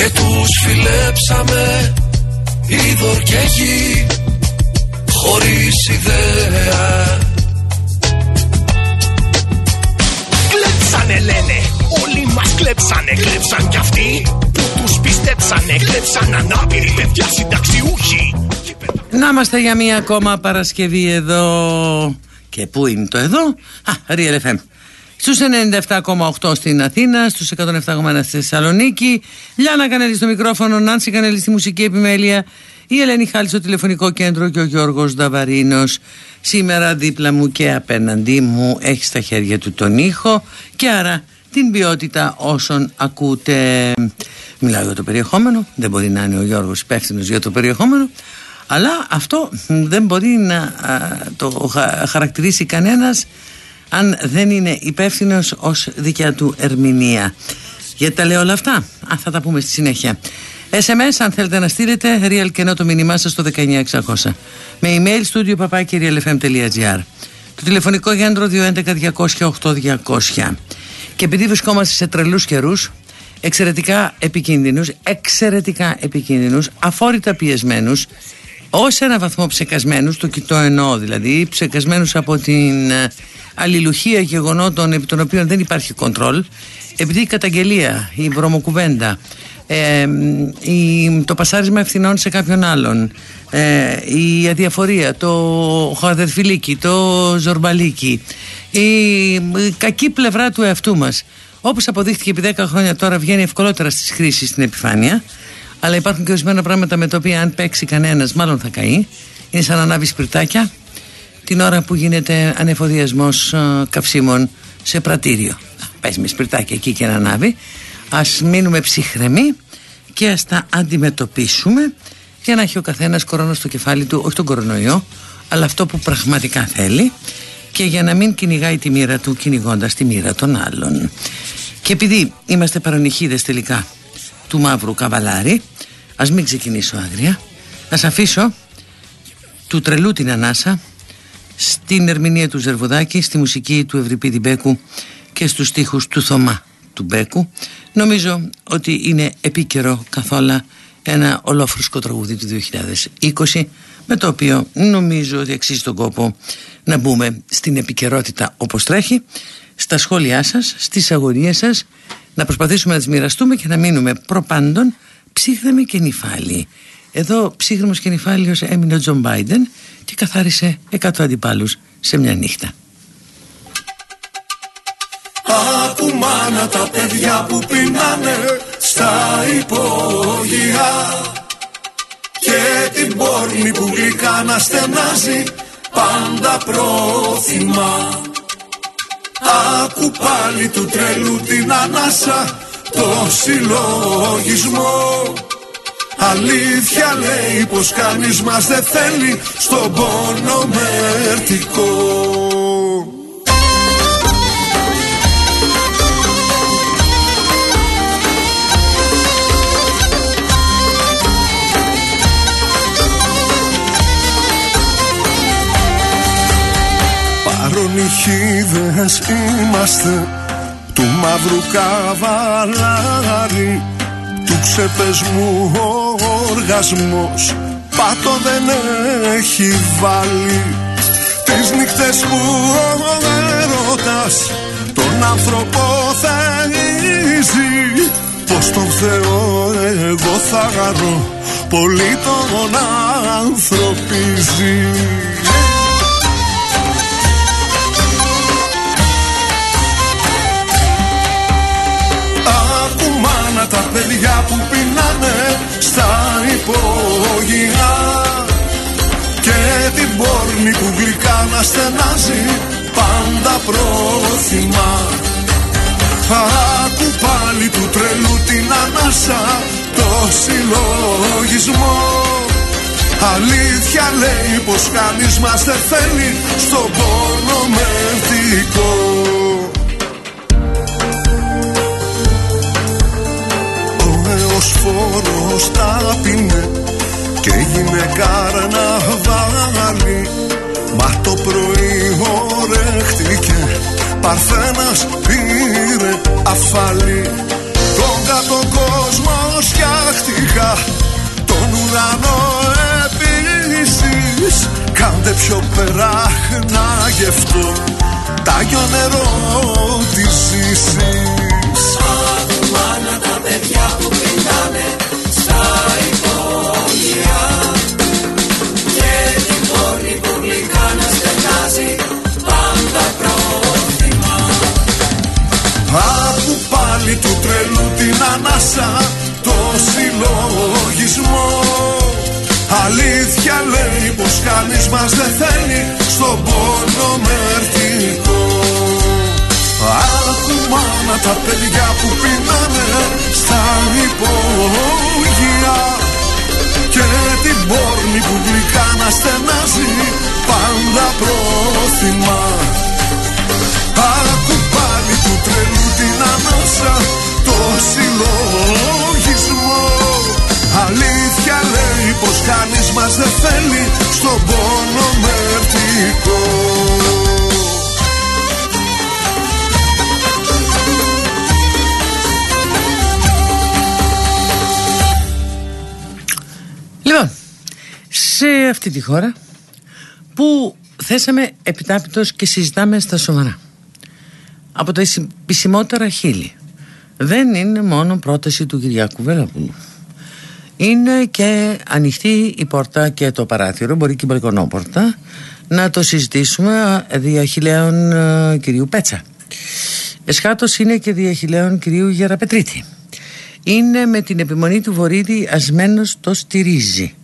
και τους φιλέψαμε είδωρ και γη χωρίς ιδέα. Κλέψανε λένε, όλοι μας κλέψανε, κλέψαν κι αυτοί που τους πιστέψανε, κλέψαν ανάπηροι παιδιά συνταξιούχοι. Να είμαστε για μία ακόμα Παρασκευή εδώ. Και πού είναι το εδώ; Α, Real FM Στους 97,8 στην Αθήνα, στους 107,1 στη Θεσσαλονίκη. Λιάννα Κανέλη στο μικρόφωνο, Νάνση Κανέλη στη μουσική επιμέλεια, η Ελένη Χάλη στο τηλεφωνικό κέντρο και ο Γιώργος Δαβαρίνος. Σήμερα δίπλα μου και απέναντί μου έχει στα χέρια του τον ήχο και άρα την ποιότητα όσων ακούτε. Μιλάω για το περιεχόμενο, δεν μπορεί να είναι ο Γιώργος υπεύθυνος για το περιεχόμενο. Αλλά αυτό δεν μπορεί να το χαρακτηρίσει κανένας αν δεν είναι υπεύθυνος ως δικιά του ερμηνεία. Γιατί τα λέω όλα αυτά; Α, θα τα πούμε στη συνέχεια. SMS αν θέλετε να στείλετε real και το μήνυμά σας στο 19600 με email studio papakirialfm.gr το τηλεφωνικό γέντρο 211-200-8200 και επειδή βρισκόμαστε σε τρελούς καιρούς εξαιρετικά επικίνδυνους εξαιρετικά επικίνδυνους αφόρητα πιεσμένους ως ένα βαθμό ψεκασμένους το κοιτώ εννοώ δηλαδή ψεκασμένους από την αλληλουχία γεγονότων επί των οποίων δεν υπάρχει κοντρόλ επειδή η καταγγελία, η βρωμοκουβέντα ε, η, το πασάρισμα ευθυνών σε κάποιον άλλον ε, η αδιαφορία το χαδερφιλίκι, το ζορμπαλίκι η, η κακή πλευρά του εαυτού μας. Όπως αποδείχθηκε επί 10 χρόνια τώρα βγαίνει ευκολότερα στις χρήσεις στην επιφάνεια αλλά υπάρχουν και ορισμένα πράγματα με τα οποία αν παίξει κανένας μάλλον θα καεί είναι σαν να ανάβει σπιρτάκια την ώρα που γίνεται ανεφοδιασμός ε, καυσίμων σε πρατήριο. Πες με σπιρτάκι εκεί και να ανάβει. Ας μείνουμε ψυχρεμοί και ας τα αντιμετωπίσουμε για να έχει ο καθένας κορώνα στο κεφάλι του, όχι τον κορονοϊό, αλλά αυτό που πραγματικά θέλει και για να μην κυνηγάει τη μοίρα του κυνηγώντας τη μοίρα των άλλων. Και επειδή είμαστε παρονυχίδες τελικά του μαύρου καβαλάρι, ας μην ξεκινήσω άγρια, ας αφήσω του τρελού την ανάσα στην ερμηνεία του Ζερβουδάκη, στη μουσική του Ευρυπίδη Μπέκου και στους στίχους του Θωμά του Μπέκου. Νομίζω ότι είναι επίκαιρο καθόλου ένα ολόφρουσκο τραγούδι του 2020 με το οποίο νομίζω ότι αξίζει τον κόπο να μπούμε στην επικαιρότητα όπως τρέχει στα σχόλιά σας, στις αγωνίες σας να προσπαθήσουμε να τις μοιραστούμε και να μείνουμε. Προπάντων ψύχραιμοι και νηφάλιοι εδώ ψύχραιμος και νηφάλιος έμεινε ο Τζο Μπάιντεν και καθάρισε 100 αντιπάλους σε μια νύχτα. Άκου μάνα τα παιδιά που πεινάνε στα υπόγεια. Και την πόρνη που γλυκά να στενάζει πάντα πρόθυμα Άκου πάλι του τρελού την ανάσα το συλλογισμό. Αλήθεια λέει πως κανείς μας δεν θέλει στον πόνο μερτικό Παρονυχίδες είμαστε. Του μαύρου καβαλάρι του ξεπεσμού ο οργασμός. Πάτο δεν έχει βάλει. Τις νύχτες που ο έρωτας τον άνθρωπο θέλει πως τον Θεό εγώ θα γαρώ πολύ τον ανθρωπίζει τα παιδιά που πεινάνε στα υπόγεια. Και την πόρνη που γλυκά να στενάζει πάντα πρόθυμα. Άκου πάλι του τρελού την συλλογισμό. Αλήθεια λέει πως κανείς μας δεν θέλει στον πόνο μερτικό Ο έως φόρος τα πίνε και έγινε καρναβάλι Μα το πρωί ορέχτηκε Παρθένας πήρε αφάλι Τον κάτω κόσμο φτιάχτηκα Τον ουρανό επίσης Κάντε πιο περάχνα γευτό Τάγιο νερό της ζήσης τη χώρα που θέσαμε επιτάπητος και συζητάμε στα σοβαρά. Από τα επισημότερα χείλη. Δεν είναι μόνο πρόταση του Κυριάκου Βέλαπουλου είναι και ανοιχτή η πόρτα και το παράθυρο μπορεί και η μπαλκονόπορτα να το συζητήσουμε διαχειλέων ε, κυρίου Πέτσα. Εσχάτως είναι και διαχειλέων κυρίου Γεραπετρίτη. Είναι με την επιμονή του Βορύδη ασμένος το στηρίζει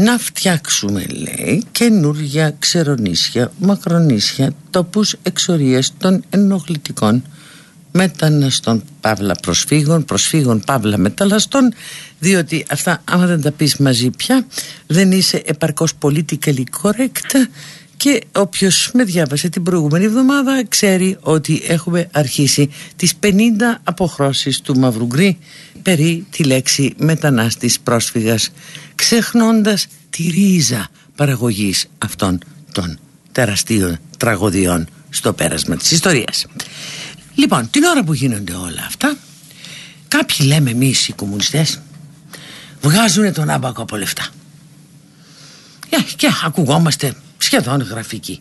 να φτιάξουμε λέει καινούργια ξερονίσια, μακρονίσια τόπους εξορίας των ενοχλητικών μεταναστών παύλα προσφύγων, προσφύγων παύλα μεταλλαστών διότι αυτά άμα δεν τα πεις μαζί πια δεν είσαι επαρκώς politically correct και όποιος με διάβασε την προηγούμενη εβδομάδα ξέρει ότι έχουμε αρχίσει τις 50 αποχρώσεις του Μαυρουγκρή περί τη λέξη μετανάστης πρόσφυγας ξεχνώντας τη ρίζα παραγωγής αυτών των τεραστίων τραγωδιών στο πέρασμα της ιστορίας. Λοιπόν, την ώρα που γίνονται όλα αυτά κάποιοι λέμε εμείς οι κομμουνιστές βγάζουν τον άμπακο από λεφτά. Και, και ακουγόμαστε σχεδόν γραφική.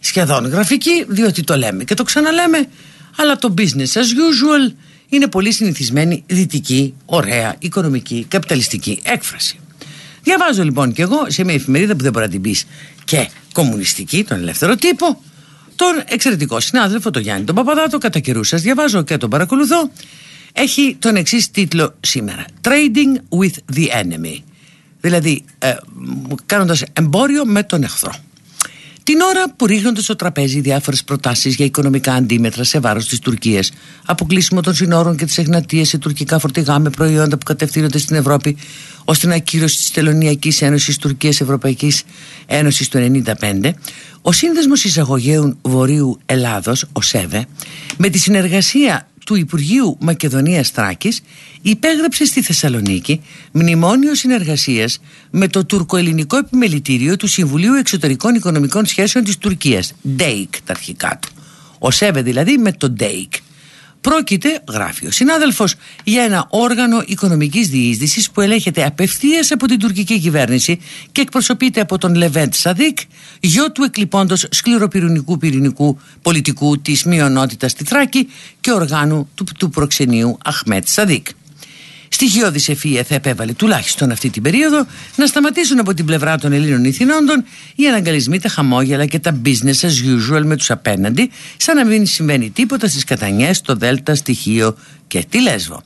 Σχεδόν γραφική διότι το λέμε και το ξαναλέμε αλλά το business as usual είναι πολύ συνηθισμένη δυτική, ωραία, οικονομική, καπιταλιστική έκφραση. Διαβάζω λοιπόν και εγώ σε μια εφημερίδα που δεν μπορεί να την πεις και κομμουνιστική, τον ελεύθερο τύπο, τον εξαιρετικό συνάδελφο, τον Γιάννη τον Παπαδάτο, κατά καιρού σας διαβάζω και τον παρακολουθώ. Έχει τον εξής τίτλο σήμερα: Trading with the enemy. Δηλαδή, ε, κάνοντας εμπόριο με τον εχθρό. Την ώρα που ρίχνονται στο τραπέζι διάφορες προτάσεις για οικονομικά αντίμετρα σε βάρος της Τουρκίας, αποκλείσιμο των συνόρων και τη εγνατία σε τουρκικά φορτηγά με προϊόντα που κατευθύνονται στην Ευρώπη, ώστε την ακύρωση τη Τελωνιακής Ένωσης Τουρκίας Ευρωπαϊκής Ένωσης του 1995, ο Σύνδεσμος Εισαγωγέων Βορείου Ελλάδος, ο ΣΕΒΕ, με τη συνεργασία του Υπουργείου Μακεδονίας Θράκης υπέγραψε στη Θεσσαλονίκη μνημόνιο συνεργασίας με το τουρκοελληνικό επιμελητήριο του Συμβουλίου Εξωτερικών Οικονομικών Σχέσεων της Τουρκίας, DEIK τα αρχικά του. Ο ΣΕΒΕ δηλαδή με το DEIK. Πρόκειται, γράφει ο συνάδελφος, για ένα όργανο οικονομικής διείσδυσης που ελέγχεται απευθείας από την τουρκική κυβέρνηση και εκπροσωπείται από τον Λεβέντ Σαδίκ, γιο του εκλειπώντος σκληροπυρηνικού πυρηνικού πολιτικού της μειονότητας στη Θράκη και οργάνου του, του προξενείου Αχμέτ Σαδίκ. Στοιχειώδης ευφυΐα θα επέβαλε τουλάχιστον αυτή την περίοδο να σταματήσουν από την πλευρά των Ελλήνων ηθινόντων οι αναγκαλισμοί, τα χαμόγελα και τα business as usual με τους απέναντι, σαν να μην συμβαίνει τίποτα στις Κατανιές, στο Δέλτα, στη Χίο και τη Λέσβο.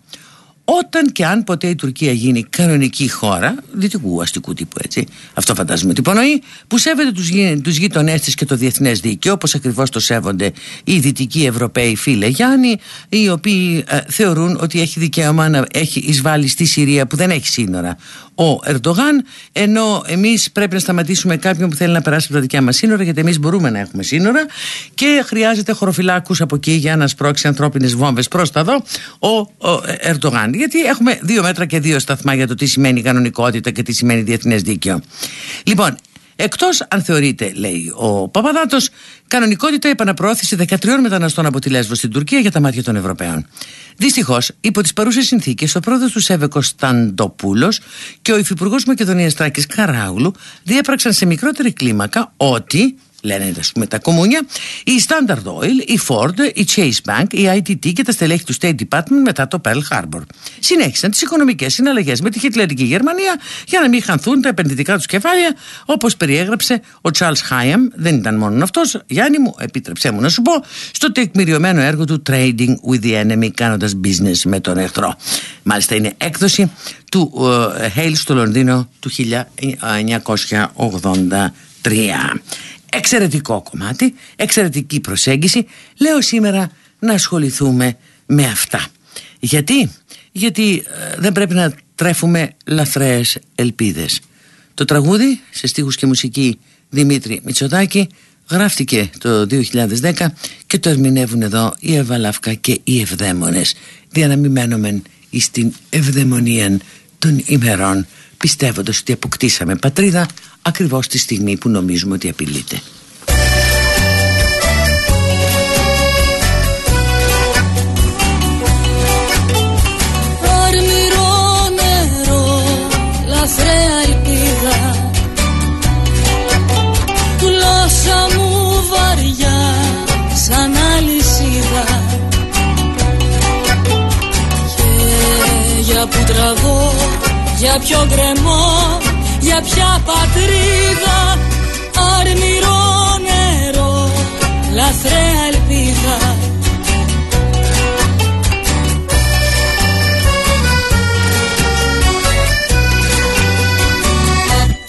Όταν και αν ποτέ η Τουρκία γίνει κανονική χώρα, δυτικού αστικού τύπου έτσι, αυτό φαντάζομαι ότι υπονοεί, που σέβεται τους, τους γείτονές της και το διεθνές δίκαιο, όπως ακριβώς το σέβονται οι δυτικοί Ευρωπαίοι φίλε Γιάννη, οι οποίοι ε, θεωρούν ότι έχει δικαίωμα να έχει εισβάλει στη Συρία που δεν έχει σύνορα ο Ερντογάν, ενώ εμείς πρέπει να σταματήσουμε κάποιον που θέλει να περάσει από τα δικιά μας σύνορα, γιατί εμείς μπορούμε να έχουμε σύνορα και χρειάζεται χωροφυλάκους από εκεί για να σπρώξει ανθρώπινες βόμβες προς τα δω ο, ο Ερντογάν. Γιατί έχουμε δύο μέτρα και δύο σταθμά για το τι σημαίνει κανονικότητα και τι σημαίνει διεθνές δίκαιο. Λοιπόν, Εκτός αν θεωρείται, λέει ο Παπαδάτος, κανονικότητα επαναπροώθηση 13 μεταναστών από τη Λέσβο στην Τουρκία για τα μάτια των Ευρωπαίων. Δυστυχώς, υπό τις παρούσες συνθήκες, ο πρόεδρος του Σέβεκο Σταντοπούλο και ο υφυπουργός Μακεδονίας Τράκης Καράγλου διέπραξαν σε μικρότερη κλίμακα ότι λένε ας πούμε τα κομμούνια, η Standard Oil, η Ford, η Chase Bank, η ITT και τα στελέχη του State Department μετά το Pearl Harbor. Συνέχισαν τις οικονομικές συναλλαγές με τη Χιτλερική Γερμανία για να μην χανθούν τα επενδυτικά τους κεφάλαια όπως περιέγραψε ο Charles Χάιαμ, δεν ήταν μόνο αυτός, Γιάννη μου, επίτρεψέ μου να σου πω, στο τεκμηριωμένο έργο του Trading with the Enemy κάνοντας business με τον εχθρό. Μάλιστα είναι έκδοση του uh, Hale στο Λονδίνο του 1983 εξαιρετικό κομμάτι, εξαιρετική προσέγγιση. Λέω σήμερα να ασχοληθούμε με αυτά. Γιατί, Γιατί ε, δεν πρέπει να τρέφουμε λαθρέες ελπίδες. Το τραγούδι σε στίχους και μουσική Δημήτρη Μητσοτάκη γράφτηκε το 2010 και το ερμηνεύουν εδώ η Ευαλάφκα και οι Ευδαίμονες διαναμημένομεν στην ευδαιμονία των ημερών πιστεύοντας ότι αποκτήσαμε πατρίδα ακριβώς τη στιγμή που νομίζουμε ότι απειλείται. Αρμυρό νερό, λαθρέα ελπίδα Γλώσσα μου βαριά σαν αλυσίδα για που τραβώ, για ποιο γκρεμό για ποια πατρίδα αρμυρό νερό λαθρέα ελπίδα.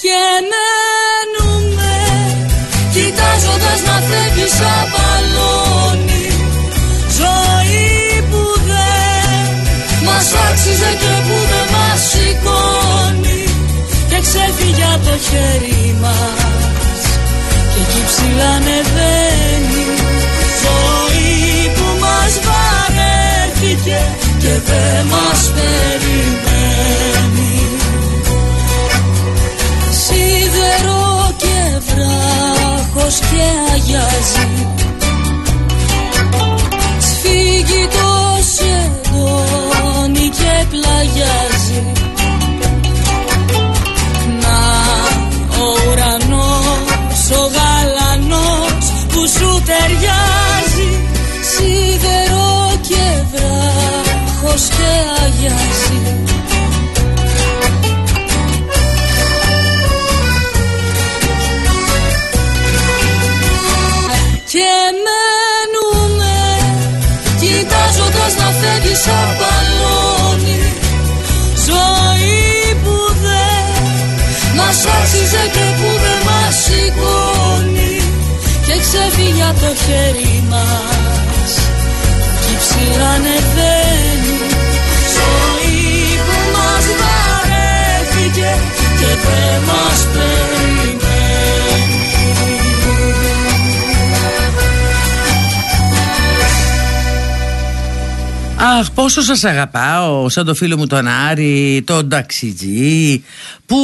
Και μένουμε κοιτάζοντας να φεύγεις απαλώνει ζωή που δεν μας άξιζε και ξέφυγε από το χέρι μας. Και εκεί ψηλά ανεβαίνει ζωή που μας βαρέθηκε και δεν μας περιμένει. Σίδερο και βράχος και αγιάζει. Σφίγγει το σεντόνι ταιριάζει Σίδερο και βράχος και αγιάζει. Και μένουμε κοιτάζοντας να φεύγεις από Ζωή που δεν μας άξιζε και ξεφύγει από το χέρι μας. Κι ψηλά ανεβαίνει. Ζωή που μας βαρέθηκε και δεν μας περιμένει. Αχ, πόσο σας αγαπάω σαν το φίλο μου τον Άρη, τον ταξιτζή που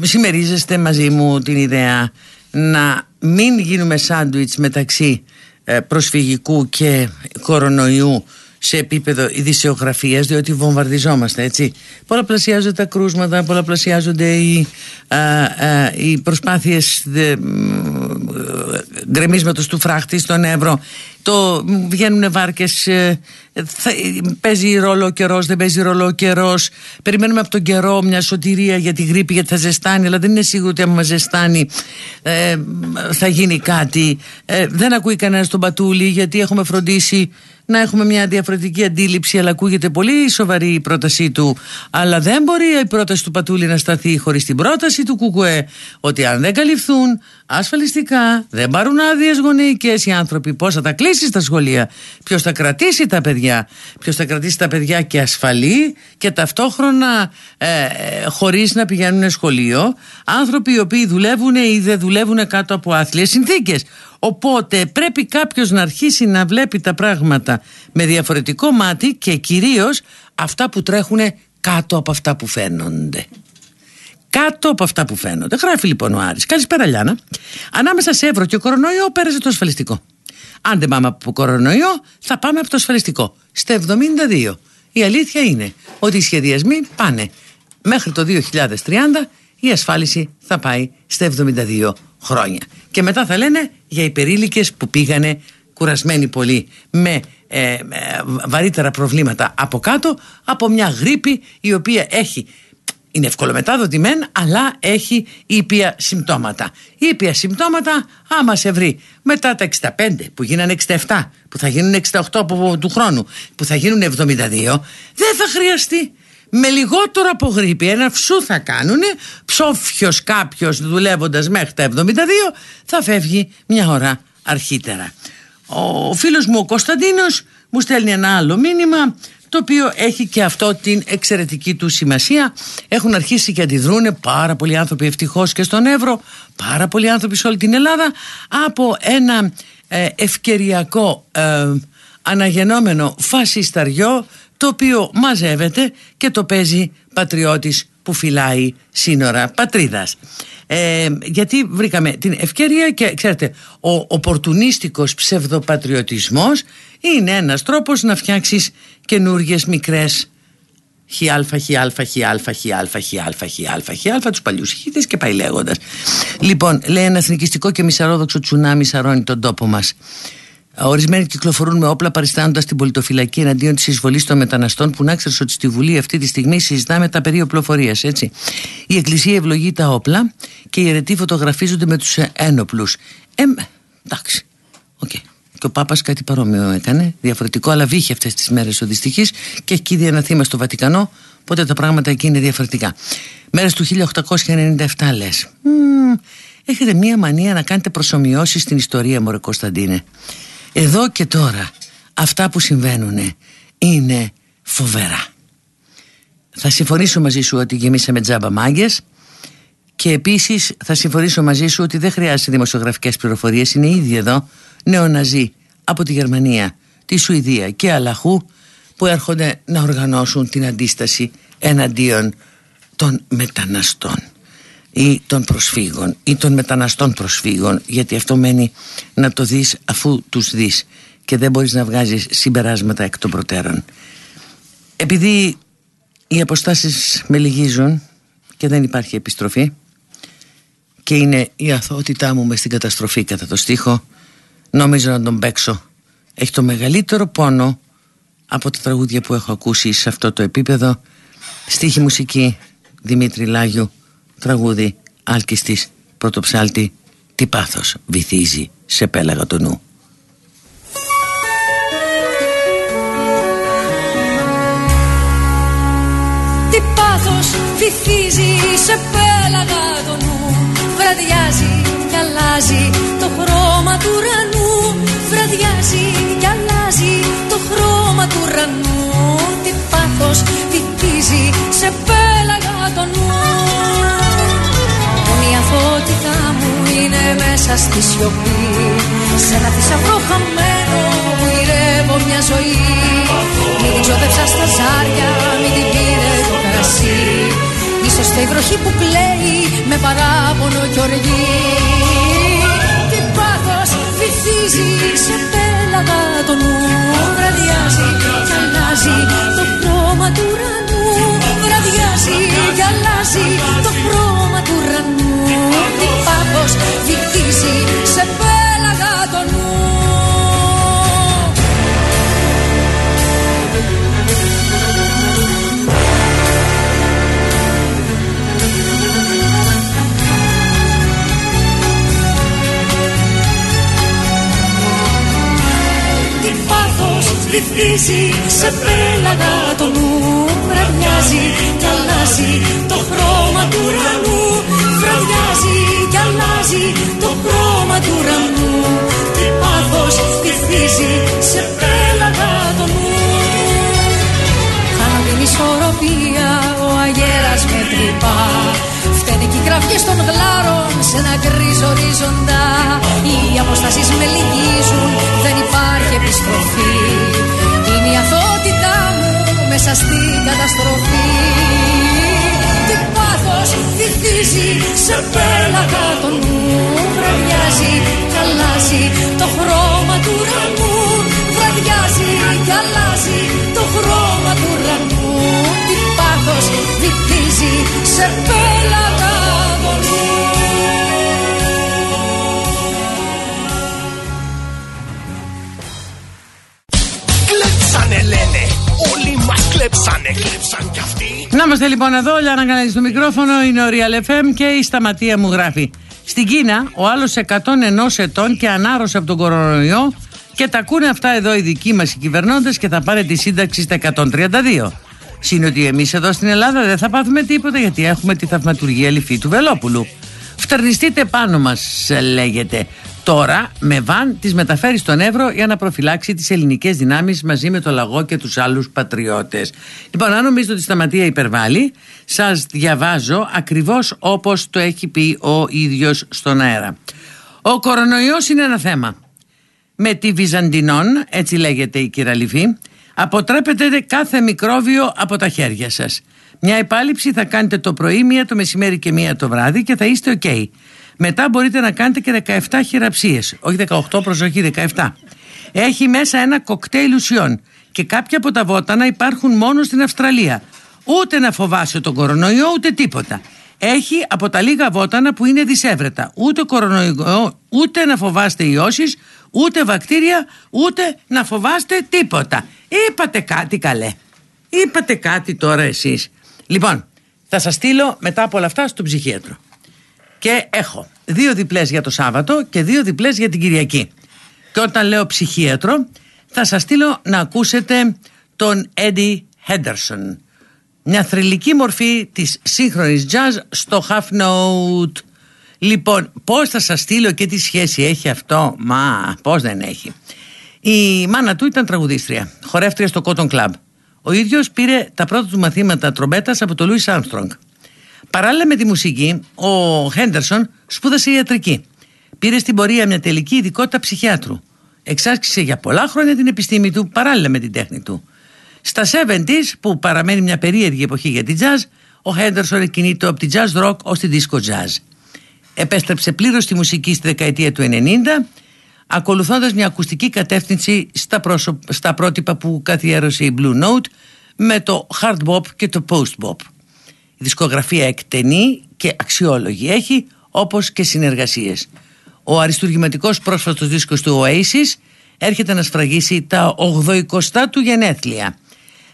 συμμερίζεστε μαζί μου την ιδέα να μην γίνουμε σάντουιτς μεταξύ ε, προσφυγικού και κορονοϊού σε επίπεδο ειδησιογραφίας διότι βομβαρδιζόμαστε έτσι. Πολλαπλασιάζονται τα κρούσματα πολλαπλασιάζονται οι, α, α, οι προσπάθειες δε, γκρεμίσματος του φράχτη στον Εύρο το βγαίνουν βάρκες ε, θα, παίζει ρόλο ο καιρός δεν παίζει ρόλο ο καιρός. Περιμένουμε από τον καιρό μια σωτηρία για τη γρήπη γιατί θα ζεστάνει αλλά δεν είναι σίγουρο ότι άμα ζεστάνει ε, θα γίνει κάτι. Ε, δεν ακούει κανένας τον Πατούλη γιατί έχουμε φροντίσει να έχουμε μια διαφορετική αντίληψη, αλλά ακούγεται πολύ σοβαρή η πρότασή του. Αλλά δεν μπορεί η πρόταση του Πατούλη να σταθεί χωρίς την πρόταση του Κουκουέ ότι αν δεν καλυφθούν ασφαλιστικά, δεν πάρουν άδειες γονεϊκές οι άνθρωποι, πώς θα τα κλείσει στα σχολεία, ποιος θα κρατήσει τα παιδιά, ποιος θα κρατήσει τα παιδιά και ασφαλή και ταυτόχρονα ε, χωρίς να πηγαίνουν σχολείο, άνθρωποι οι οποίοι δουλεύουν ή δεν δουλεύουν κάτω από άθλιες συνθήκες. Οπότε πρέπει κάποιος να αρχίσει να βλέπει τα πράγματα με διαφορετικό μάτι και κυρίως αυτά που τρέχουν κάτω από αυτά που φαίνονται. Κάτω από αυτά που φαίνονται. Γράφει λοιπόν ο Άρης. Καλησπέρα Λιάνα. Ανάμεσα σε ευρώ και κορονοϊό πέρασε το ασφαλιστικό. Αν δεν πάμε από κορονοϊό θα πάμε από το ασφαλιστικό. Στα 72. Η αλήθεια είναι ότι οι σχεδιασμοί πάνε μέχρι το 2030 η ασφάλιση θα πάει στα 72 χρόνια. Και μετά θα λένε για υπερήλικες που πήγανε κουρασμένοι πολύ με ε, βαρύτερα προβλήματα από κάτω από μια γρήπη η οποία έχει είναι ευκολομετάδοτη μεν αλλά έχει ήπια συμπτώματα ήπια συμπτώματα άμα σε βρει μετά τα 65 που γίνανε 67 που θα γίνουν 68 του χρόνου που θα γίνουν 72 δεν θα χρειαστεί με λιγότερο από γρήπη ένα φσού θα κάνουνε ψόφιος κάποιος δουλεύοντας μέχρι τα 72 θα φεύγει μια ώρα αρχίτερα ο φίλος μου ο Κωνσταντίνος μου στέλνει ένα άλλο μήνυμα το οποίο έχει και αυτό την εξαιρετική του σημασία. Έχουν αρχίσει και αντιδρούν πάρα πολλοί άνθρωποι ευτυχώς και στον Εύρο, πάρα πολλοί άνθρωποι σε όλη την Ελλάδα από ένα ε, ευκαιριακό ε, αναγενόμενο φασισταριό το οποίο μαζεύεται και το παίζει πατριώτης που φυλάει σύνορα πατρίδας. Ε, γιατί βρήκαμε την ευκαιρία και ξέρετε ο οπορτουνίστικος ψευδοπατριωτισμός είναι ένας τρόπος να φτιάξεις καινούργιες μικρές χιάλφα, χιάλφα, χιάλφα, χιάλφα, χιάλφα, χιάλφα, χιάλφα, τους παλιούς χίτες και πάει λέγοντας. Λοιπόν, λέει ένα εθνικιστικό και μισαρόδοξο τσουνάμι σαρώνει τον τόπο μας. Ορισμένοι κυκλοφορούν με όπλα παριστάνοντας την πολιτοφυλακή εναντίον της εισβολής των μεταναστών, που να ξέρεις ότι στη Βουλή αυτή τη στιγμή συζητάμε τα περί οπλοφορίας. Η Εκκλησία ευλογεί τα όπλα και οι αιρετοί φωτογραφίζονται με τους ένοπλους. Ε, εντάξει. Okay. Και ο Πάπας κάτι παρόμοιο έκανε, διαφορετικό, αλλά βήχε αυτές τις μέρες ο δυστυχής και έχει ήδη ένα θύμα στο Βατικανό. Οπότε τα πράγματα εκεί είναι διαφορετικά. Μέρες του 1897 λες. Έχετε μία μανία να κάνετε προσωμιώσεις στην ιστορία, Μωρέ Κωνσταντίνε. Εδώ και τώρα αυτά που συμβαίνουν είναι φοβερά. Θα συμφωνήσω μαζί σου ότι γεμίσαμε τζάμπα μάγκες και επίσης θα συμφωνήσω μαζί σου ότι δεν χρειάζεται δημοσιογραφικές πληροφορίες. Είναι ήδη εδώ νεοναζί από τη Γερμανία, τη Σουηδία και Αλαχού που έρχονται να οργανώσουν την αντίσταση εναντίον των μεταναστών ή των προσφύγων ή των μεταναστών προσφύγων γιατί αυτό μένει να το δεις αφού τους δεις και δεν μπορείς να βγάζεις συμπεράσματα εκ των προτέρων. Επειδή οι αποστάσεις με λυγίζουν και δεν υπάρχει επιστροφή και είναι η αθωότητά μου μες στην καταστροφή κατά το στίχο νόμιζα να τον παίξω. Έχει το μεγαλύτερο πόνο από τα τραγούδια που έχω ακούσει σε αυτό το επίπεδο. Στίχη μουσική Δημήτρη Λάγιου τραγούδι άλκης πρωτοψάλτη τι πάθος βυθίζει σε πέλαγα το νου. Τι πάθος βυθίζει σε πέλαγα το νου Βραδιάζει κι αλλάζει το χρώμα του ουρανού Βραδιάζει κι αλλάζει το χρώμα του ουρανού Τι πάθος βυθίζει σε πέλαγα το νου αθωότητά μου είναι μέσα στη σιωπή. Σε ένα θησαυρό χαμένο που ηρεύω μια ζωή. Μην την ξόδεψα στα ζάρια, μην την πήρε το κρασί. Ίσως και η βροχή που κλαίει με παράπονο κι οργή. Τι πάθος βυθίζει σε πέλαγα το νου. Βραδιάζει κι αλλάζει το χρώμα του ουρανού. Βραδιάζει κι αλλάζει το χρώμα του ουρανού. Τι πάθος βυθίζει σε πέλαγα το νου. Τι πάθος βυθίζει σε πέλαγα το νου. Βραδιάζει κι αλλάζει το χρώμα του ουρανού Βραδιάζει κι αλλάζει το χρώμα του ουρανού Τι πάθος βυθίζει σε πέλαγα το νου. Χάνω την ισορροπία ο αγέρας με τρυπά. Φταίνει και οι κραυγές των γλάρων σε ένα γκρίζο οριζοντά Οι αποστάσεις με λυγίζουν, δεν υπάρχει επιστροφή. Είναι η αθότητά μου μέσα στην καταστροφή. Τι πάθος βυθίζει σε πέλαγα τον νου Βραδιάζει κι αλλάζει. Το χρώμα του ουρανού Βραδιάζει κι αλλάζει. Το χρώμα του ουρανού Τι πάθος βυθίζει σε πέλαγα μας κλέψανε, κλέψαν κι αυτοί. Να είμαστε λοιπόν εδώ, ο Λιάννα Κανέλη στο μικρόφωνο, είναι ο Real FM και η Σταματία μου γράφει. Στην Κίνα, ο άλλος 101 ετών και ανάρρωσε από τον κορονοϊό και τα ακούνε αυτά εδώ οι δικοί μας οι κυβερνώντες και θα πάρει τη σύνταξη στα 132. Συν ότι εμείς εδώ στην Ελλάδα δεν θα πάθουμε τίποτα γιατί έχουμε τη θαυματουργία λυφή του Βελόπουλου. Φτερνιστείτε πάνω μας, λέγεται. Τώρα με βαν τις μεταφέρεις στον Εύρο για να προφυλάξει τις ελληνικές δυνάμεις μαζί με το λαγό και τους άλλους πατριώτες. Λοιπόν, αν νομίζετε ότι σταματία υπερβάλλει, σας διαβάζω ακριβώς όπως το έχει πει ο ίδιος στον αέρα. Ο κορονοϊός είναι ένα θέμα. Με τη Βυζαντινόν, έτσι λέγεται η κυραλυφή, αποτρέπετε κάθε μικρόβιο από τα χέρια σας. Μια επάλυψη θα κάνετε το πρωί, μία το μεσημέρι και μία το βράδυ και θα είστε ok. Μετά μπορείτε να κάνετε και 17 χειραψίες, όχι 18 προσοχή 17. Έχει μέσα ένα κοκτέιλ ουσιών και κάποια από τα βότανα υπάρχουν μόνο στην Αυστραλία. Ούτε να φοβάσαι τον κορονοϊό ούτε τίποτα. Έχει από τα λίγα βότανα που είναι δυσέβρετα. Ούτε κορονοϊό, ούτε να φοβάστε ιώσεις, ούτε βακτήρια, ούτε να φοβάστε τίποτα. Είπατε κάτι καλέ. Είπατε κάτι τώρα εσείς. Λοιπόν, θα σας στείλω μετά από όλα αυτά στον ψυχίατρο. Και έχω δύο διπλές για το Σάββατο και δύο διπλές για την Κυριακή. Και όταν λέω ψυχίατρο θα σας στείλω να ακούσετε τον Eddie Henderson. Μια θρηλυκή μορφή της σύγχρονης jazz στο half note. Λοιπόν, πώς θα σας στείλω και τι σχέση έχει αυτό; Μα, πώς δεν έχει. Η μάνα του ήταν τραγουδίστρια, χορεύτρια στο Cotton Club. Ο ίδιος πήρε τα πρώτα του μαθήματα τρομπέτας από τον Louis Armstrong. Παράλληλα με τη μουσική, ο Χέντερσον σπούδασε ιατρική. Πήρε στην πορεία μια τελική ειδικότητα ψυχιάτρου. Εξάσκησε για πολλά χρόνια την επιστήμη του παράλληλα με την τέχνη του. Στα 70s, που παραμένει μια περίεργη εποχή για την jazz, ο Χέντερσον εκκινείται από την jazz rock ως τη disco jazz. Επέστρεψε πλήρως στη μουσική στη δεκαετία του 90, ακολουθώντας μια ακουστική κατεύθυνση στα, πρόσω... στα πρότυπα που καθιέρωσε η Blue Note με το hard bop και το post bop. Η δισκογραφία εκτενή και αξιόλογη έχει όπως και συνεργασίες. Ο αριστουργηματικός πρόσφατος δίσκος του Oasis έρχεται να σφραγίσει τα 80 του γενέθλια.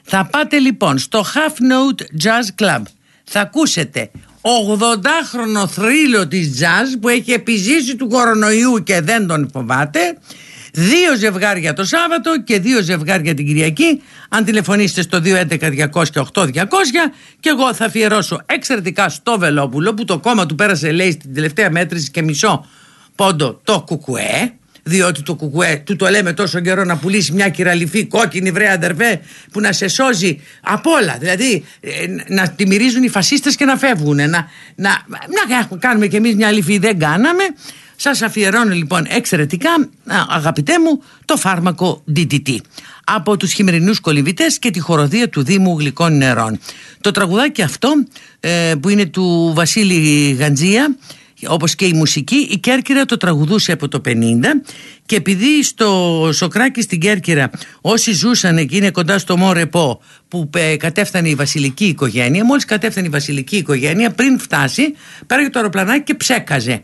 Θα πάτε λοιπόν στο Half Note Jazz Club. Θα ακούσετε 80χρονο θρύλο της jazz που έχει επιζήσει του κορονοϊού και δεν τον φοβάται Δύο ζευγάρια το Σάββατο και δύο ζευγάρια την Κυριακή. Αν τηλεφωνήσετε στο 211-200-8200 και εγώ θα αφιερώσω εξαιρετικά στο Βελόπουλο που το κόμμα του πέρασε λέει στην τελευταία μέτρηση και μισό πόντο το κουκουέ. Διότι το κουκουέ του το λέμε τόσο καιρό να πουλήσει μια κυραλυφή κόκκινη βρέα αδερφέ που να σε σώζει από όλα. Δηλαδή ε, να τη μυρίζουν οι φασίστες και να φεύγουν να, να, να κάνουμε κι εμείς μια λυφή δεν κάναμε σας αφιερώνω λοιπόν εξαιρετικά αγαπητέ μου το φάρμακο DDT από τους χειμερινούς κολυβητές και τη χοροδία του Δήμου Γλυκών Νερών. Το τραγουδάκι αυτό ε, που είναι του Βασίλη Γαντζία όπως και η μουσική η Κέρκυρα το τραγουδούσε από το 50 και επειδή στο Σοκράκι στην Κέρκυρα όσοι ζούσαν εκεί είναι κοντά στο Μόρεπό που ε, κατέφθανε η βασιλική οικογένεια μόλις κατέφθανε η βασιλική οικογένεια πριν φτάσει πέραγε το αεροπλανάκι και ψέκαζε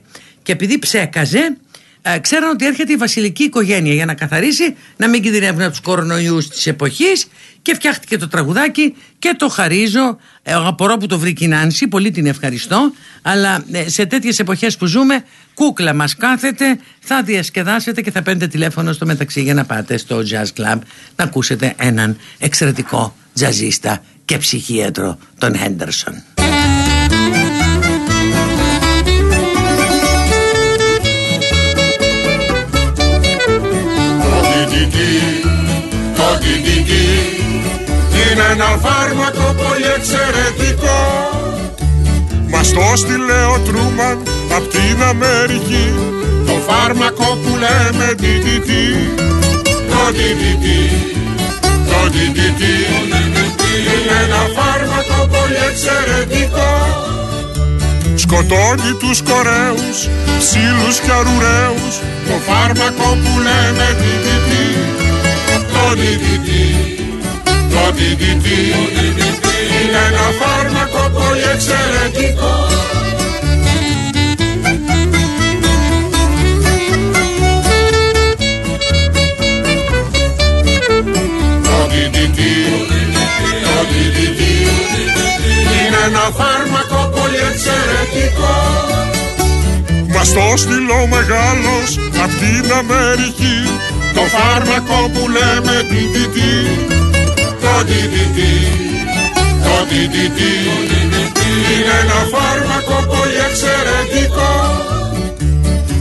και επειδή ψέκαζε ε, ξέραν ότι έρχεται η βασιλική οικογένεια για να καθαρίσει, να μην κινδυνεύουν από τους κορονοϊούς της εποχής και φτιάχτηκε το τραγουδάκι και το χαρίζω. Ε, απορώ που το βρήκε η Νάνση, πολύ την ευχαριστώ. Αλλά ε, σε τέτοιες εποχές που ζούμε, κούκλα μας κάθεται, θα διασκεδάσετε και θα παίρνετε τηλέφωνο στο μεταξύ για να πάτε στο Jazz Club να ακούσετε έναν εξαιρετικό τζαζίστα και ψυχίατρο, τον Χέντερσον. είναι ένα φάρμακο πολύ εξαιρετικό. Μας το στείλε ο Τρούμαν απ' την Αμερική. Το φάρμακο που λέμε DDT Το DDT Το DDT Είναι ένα φάρμακο πολύ εξαιρετικό. Σκοτώνει τους κορέους, ψήλους και αρουραίους. Το φάρμακο που λέμε DDT Το DDT το DDT είναι ένα φάρμακο πολύ εξαιρετικό. Το DDT, το DDT είναι ένα φάρμακο πολύ εξαιρετικό. Μας το στείλω μεγάλος απ' την Αμερική το φάρμακο που λέμε DDT το DDT, το DDT είναι ένα φάρμακο πολύ εξαιρετικό.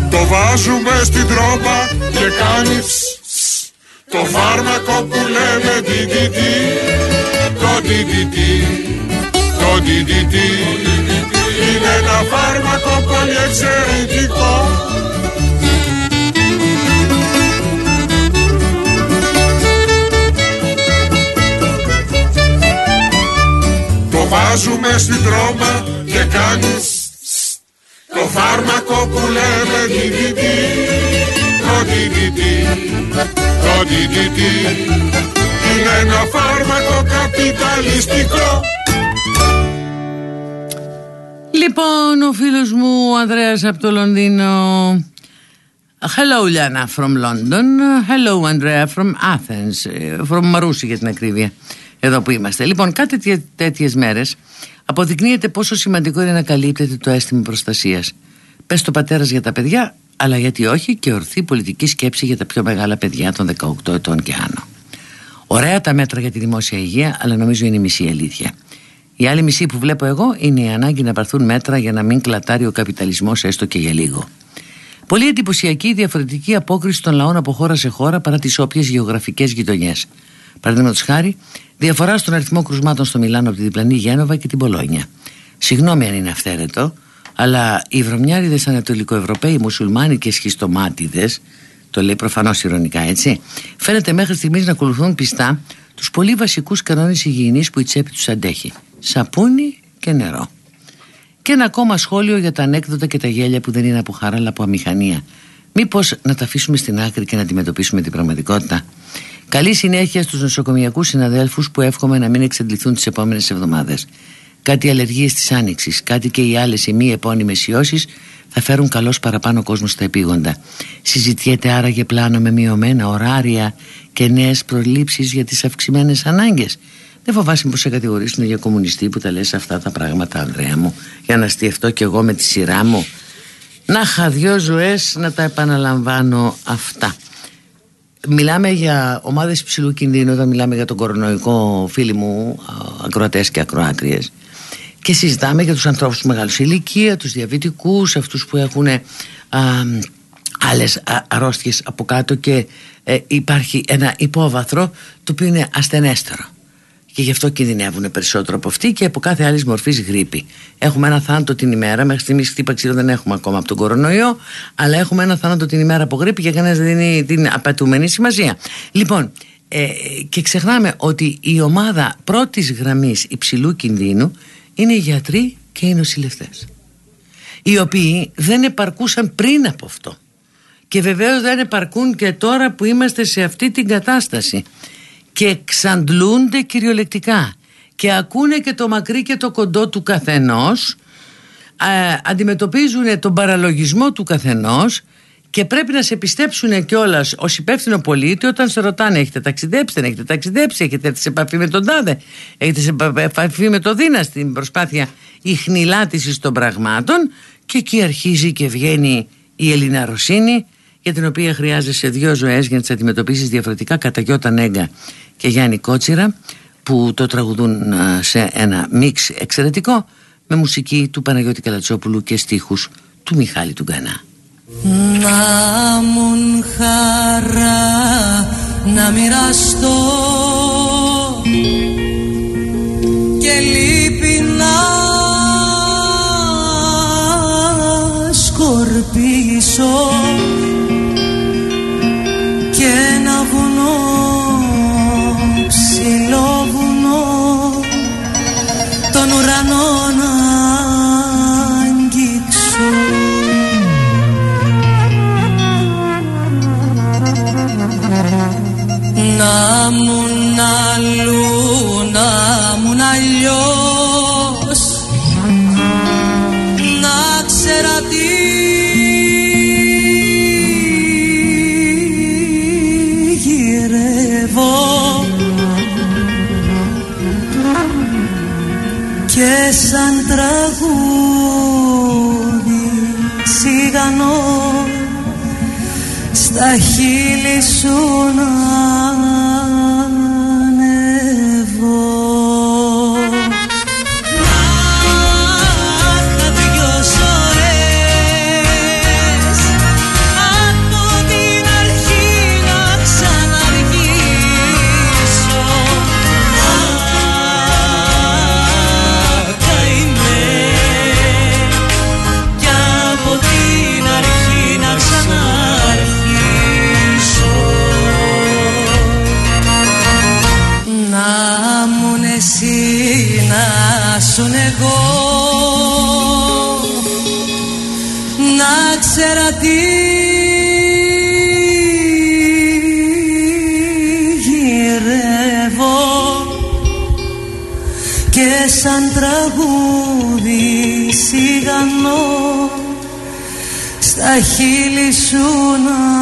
Το βάζουμε στην τρόπα και κάνει Το φάρμακο που λέμε DDT, το DDT, το DDT είναι ένα φάρμακο πολύ εξαιρετικό βάζουμε στην τρόμα και κάνεις το φάρμακο που λέμε DDT το DDT το DDT είναι ένα φάρμακο καπιταλιστικό Λοιπόν, ο φίλος μου ο Ανδρέας από το Λονδίνο Hello Liana from London Hello Andrea from Athens From Marousi για την ακρίβεια εδώ που είμαστε. Λοιπόν, κάτι τέτοιες μέρες αποδεικνύεται πόσο σημαντικό είναι να καλύπτεται το αίσθημα προστασίας. Πες το πατέρας για τα παιδιά, αλλά γιατί όχι και ορθή πολιτική σκέψη για τα πιο μεγάλα παιδιά των 18 ετών και άνω. Ωραία τα μέτρα για τη δημόσια υγεία, αλλά νομίζω είναι η μισή αλήθεια. Η άλλη μισή που βλέπω εγώ είναι η ανάγκη να πάρθουν μέτρα για να μην κλατάρει ο καπιταλισμός έστω και για λίγο. Πολύ εντυπωσιακή η διαφορετική απόκριση των λαών από χώρα σε χώρα παρά τις όποιες γεωγραφικές γειτονιές. Παραδείγματος χάρη, Διαφορά στον αριθμό κρουσμάτων στο Μιλάνο από τη διπλανή Γένοβα και την Πολόνια. Συγγνώμη αν είναι αυθαίρετο, αλλά οι βρωμιάριδες Ανατολικοευρωπαίοι μουσουλμάνοι και σχιστομάτιδες, το λέει προφανώς ηρωνικά έτσι, φαίνεται μέχρι στιγμής να ακολουθούν πιστά τους πολύ βασικούς κανόνες υγιεινής που η τσέπη τους αντέχει. Σαπούνι και νερό. Και ένα ακόμα σχόλιο για τα ανέκδοτα και τα γέλια που δεν είναι από χαρά αλλά από αμηχανία. Μήπως να τα αφήσουμε στην άκρη και να αντιμετωπίσουμε την πραγματικότητα. Καλή συνέχεια στους νοσοκομιακούς συναδέλφους που εύχομαι να μην εξαντληθούν τις επόμενες εβδομάδες. Κάτι αλλεργίες της άνοιξης, κάτι και οι άλλες οι μη επώνυμες ιώσεις θα φέρουν καλώς παραπάνω κόσμο στα επίγοντα. Συζητιέται άραγε πλάνο με μειωμένα ωράρια και νέες προλήψεις για τις αυξημένες ανάγκες. Δεν φοβάσαι πως σε κατηγορήσουν για κομμουνιστή που τα λες αυτά τα πράγματα Ανδρέα μου για να στιευτώ κι εγώ με τη σειρά μου. Να είχα δυο ζωές να τα επαναλαμβάνω αυτά. Μιλάμε για ομάδες υψηλού κινδύνου όταν μιλάμε για τον κορονοϊκό φίλοι μου ακροατές και ακροάτριες. και συζητάμε για τους ανθρώπους μεγάλου ηλικία, τους διαβητικούς, αυτούς που έχουν α, άλλες αρρώστιες από κάτω και ε, υπάρχει ένα υπόβαθρο το οποίο είναι ασθενέστερο και γι' αυτό κινδυνεύουν περισσότερο από αυτή και από κάθε άλλη μορφή γρήπη. Έχουμε ένα θάνατο την ημέρα. Μέχρι στιγμής χτύπα ξύλο δεν έχουμε ακόμα από τον κορονοϊό, αλλά έχουμε ένα θάνατο την ημέρα από γρήπη και κανένας δεν δίνει την απαιτούμενη σημασία. Λοιπόν, ε, και ξεχνάμε ότι η ομάδα πρώτης γραμμής υψηλού κινδύνου είναι οι γιατροί και οι νοσηλευτές. Οι οποίοι δεν επαρκούσαν πριν από αυτό. Και βεβαίως δεν επαρκούν και τώρα που είμαστε σε αυτή την κατάσταση και ξαντλούνται κυριολεκτικά και ακούνε και το μακρύ και το κοντό του καθενός ε, αντιμετωπίζουν τον παραλογισμό του καθενός και πρέπει να σε πιστέψουν κιόλας ως υπεύθυνο πολίτη όταν σε ρωτάνε: Έχετε ταξιδέψει, δεν έχετε ταξιδέψει, έχετε έρθει σε επαφή με τον Τάδε, έχετε σε επαφή με τον Δίνα στην προσπάθεια ιχνηλάτηση των πραγμάτων. Και εκεί αρχίζει και βγαίνει η Ελληναροσύνη, για την οποία χρειάζεσαι δύο ζωές για να τις αντιμετωπίσεις διαφορετικά κατά Γιώτα Νέγκα και Γιάννη Κότσιρα, που το τραγουδούν σε ένα μίξ εξαιρετικό με μουσική του Παναγιώτη Καλατσόπουλου και στίχους του Μιχάλη Τουγκανά. Να μου χαρά να μοιραστώ και λύπη να σκορπίσω Να μου αλλού, να μου αλλιώς Να ξέρα τι γυρεύω Και σαν τραγούδι σιγανό στα χείλη σου να ξέρα τι γυρεύω και σαν τραγούδι σιγανό στα χείλη σου να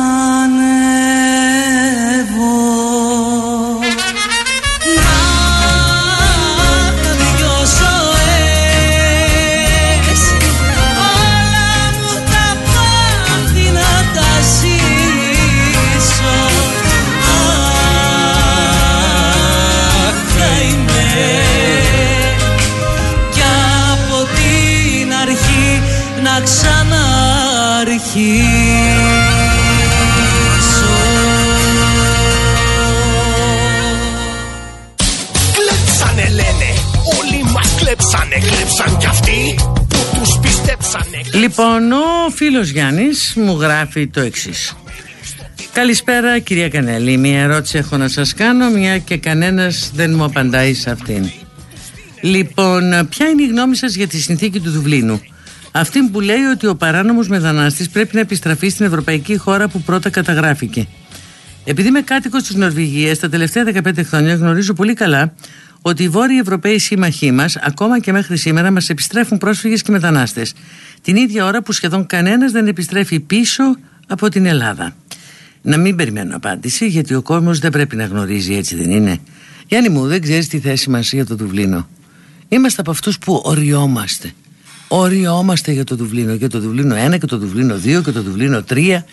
Λοιπόν, ο φίλος Γιάννης μου γράφει το εξής. Καλησπέρα κυρία Κανέλη, μια ερώτηση έχω να σας κάνω μια και κανένας δεν μου απαντάει σε αυτήν. Λοιπόν, ποια είναι η γνώμη σας για τη συνθήκη του Δουβλίνου; Αυτή που λέει ότι ο παράνομος μετανάστης πρέπει να επιστραφεί στην ευρωπαϊκή χώρα που πρώτα καταγράφηκε. Επειδή είμαι κάτοικος της Νορβηγίας, τα τελευταία 15 χρόνια γνωρίζω πολύ καλά ότι οι Βόρειοι Ευρωπαίοι σύμμαχοί μας, ακόμα και μέχρι σήμερα, μας επιστρέφουν πρόσφυγες και μετανάστες. Την ίδια ώρα που σχεδόν κανένας δεν επιστρέφει πίσω από την Ελλάδα. Να μην περιμένω απάντηση, γιατί ο κόσμος δεν πρέπει να γνωρίζει, έτσι δεν είναι. Γιάννη μου, δεν ξέρεις τη θέση μας για το Δουβλίνο. Είμαστε από αυτούς που οριόμαστε. Οριόμαστε για το Δουβλίνο. Για το Δουβλίνο 1 και το Δουβλίνο 2 και το Δουβλίνο 3.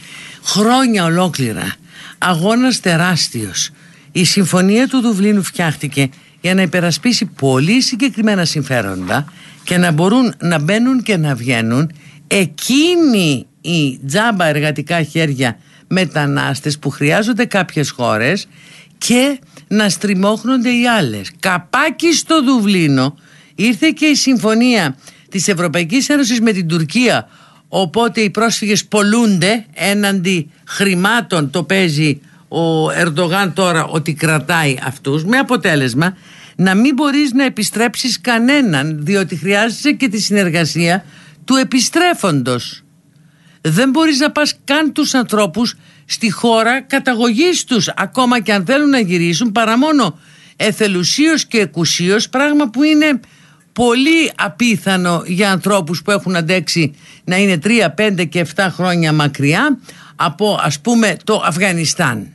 Χρόνια ολόκληρα. Αγώνας τεράστιος. Η συμφωνία του Δουβλίνου φτιάχτηκε για να υπερασπίσει πολύ συγκεκριμένα συμφέροντα και να μπορούν να μπαίνουν και να βγαίνουν εκείνοι οι τζάμπα εργατικά χέρια μετανάστες που χρειάζονται κάποιες χώρες και να στριμώχνονται οι άλλες. Καπάκι στο Δουβλίνο ήρθε και η συμφωνία της Ευρωπαϊκής Ένωσης με την Τουρκία οπότε οι πρόσφυγες πολλούνται έναντι χρημάτων το παίζει ο Ερντογάν τώρα ότι κρατάει αυτούς με αποτέλεσμα να μην μπορείς να επιστρέψεις κανέναν διότι χρειάζεσαι και τη συνεργασία του επιστρέφοντος. Δεν μπορείς να πας καν τους ανθρώπους στη χώρα καταγωγής τους ακόμα και αν θέλουν να γυρίσουν παρά μόνο εθελουσίως και εκουσίως πράγμα που είναι πολύ απίθανο για ανθρώπους που έχουν αντέξει να είναι 3, 5 και 7 χρόνια μακριά από ας πούμε το Αφγανιστάν.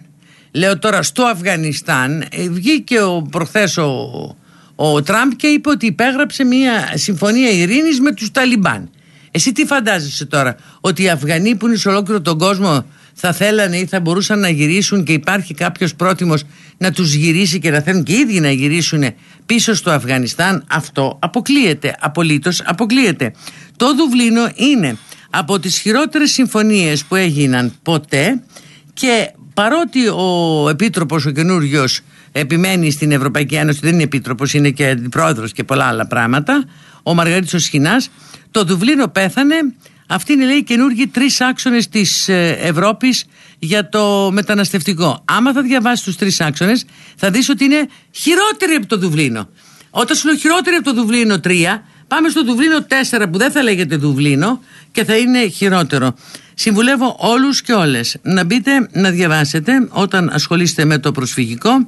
Λέω τώρα στο Αφγανιστάν ε, βγήκε ο προχθές ο, ο Τραμπ και είπε ότι υπέγραψε μια συμφωνία ειρήνης με τους Ταλιμπάν. Εσύ τι φαντάζεσαι τώρα, ότι οι Αφγανοί που είναι σε ολόκληρο τον κόσμο θα θέλανε ή θα μπορούσαν να γυρίσουν και υπάρχει κάποιος πρότιμος να τους γυρίσει και να θέλουν και οι ίδιοι να γυρίσουν πίσω στο Αφγανιστάν, αυτό αποκλείεται, απολύτως αποκλείεται. Το Δουβλίνο είναι από τις χειρότερες συμφωνίες που έγιναν ποτέ και παρότι ο Επίτροπος ο καινούριος επιμένει στην Ευρωπαϊκή Ένωση, δεν είναι Επίτροπος, είναι και πρόεδρος και πολλά άλλα πράγματα, ο Μαργαρίτης Σχοινάς, το Δουβλίνο πέθανε αυτή είναι λέει οι καινούργιοι τρεις άξονες της ε, Ευρώπης για το μεταναστευτικό. Άμα θα διαβάσεις τους τρεις άξονες θα δεις ότι είναι χειρότεροι από το Δουβλίνο. Όταν σου λέω χειρότεροι από το Δουβλίνο 3 πάμε στο Δουβλίνο 4 που δεν θα λέγεται Δουβλίνο και θα είναι χειρότερο. Συμβουλεύω όλους και όλες να μπείτε να διαβάσετε όταν ασχολείστε με το προσφυγικό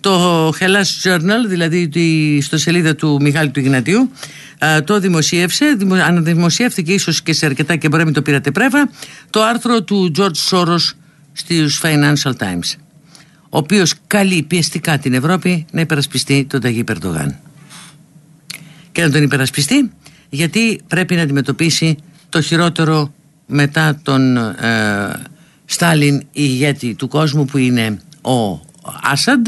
το Hellas Journal, δηλαδή στο σελίδα του Μιχάλη του Ιγνατίου, το δημοσίευσε, αναδημοσιεύθηκε ίσως και σε αρκετά και μπορεί να μην το πήρατε πρέβα, το άρθρο του George Soros στους Financial Times, ο οποίος καλεί πιεστικά την Ευρώπη να υπερασπιστεί τον Ταγί Περντογάν. Και να τον υπερασπιστεί γιατί πρέπει να αντιμετωπίσει το χειρότερο μετά τον ε, Στάλιν ηγέτη του κόσμου που είναι ο Άσαντ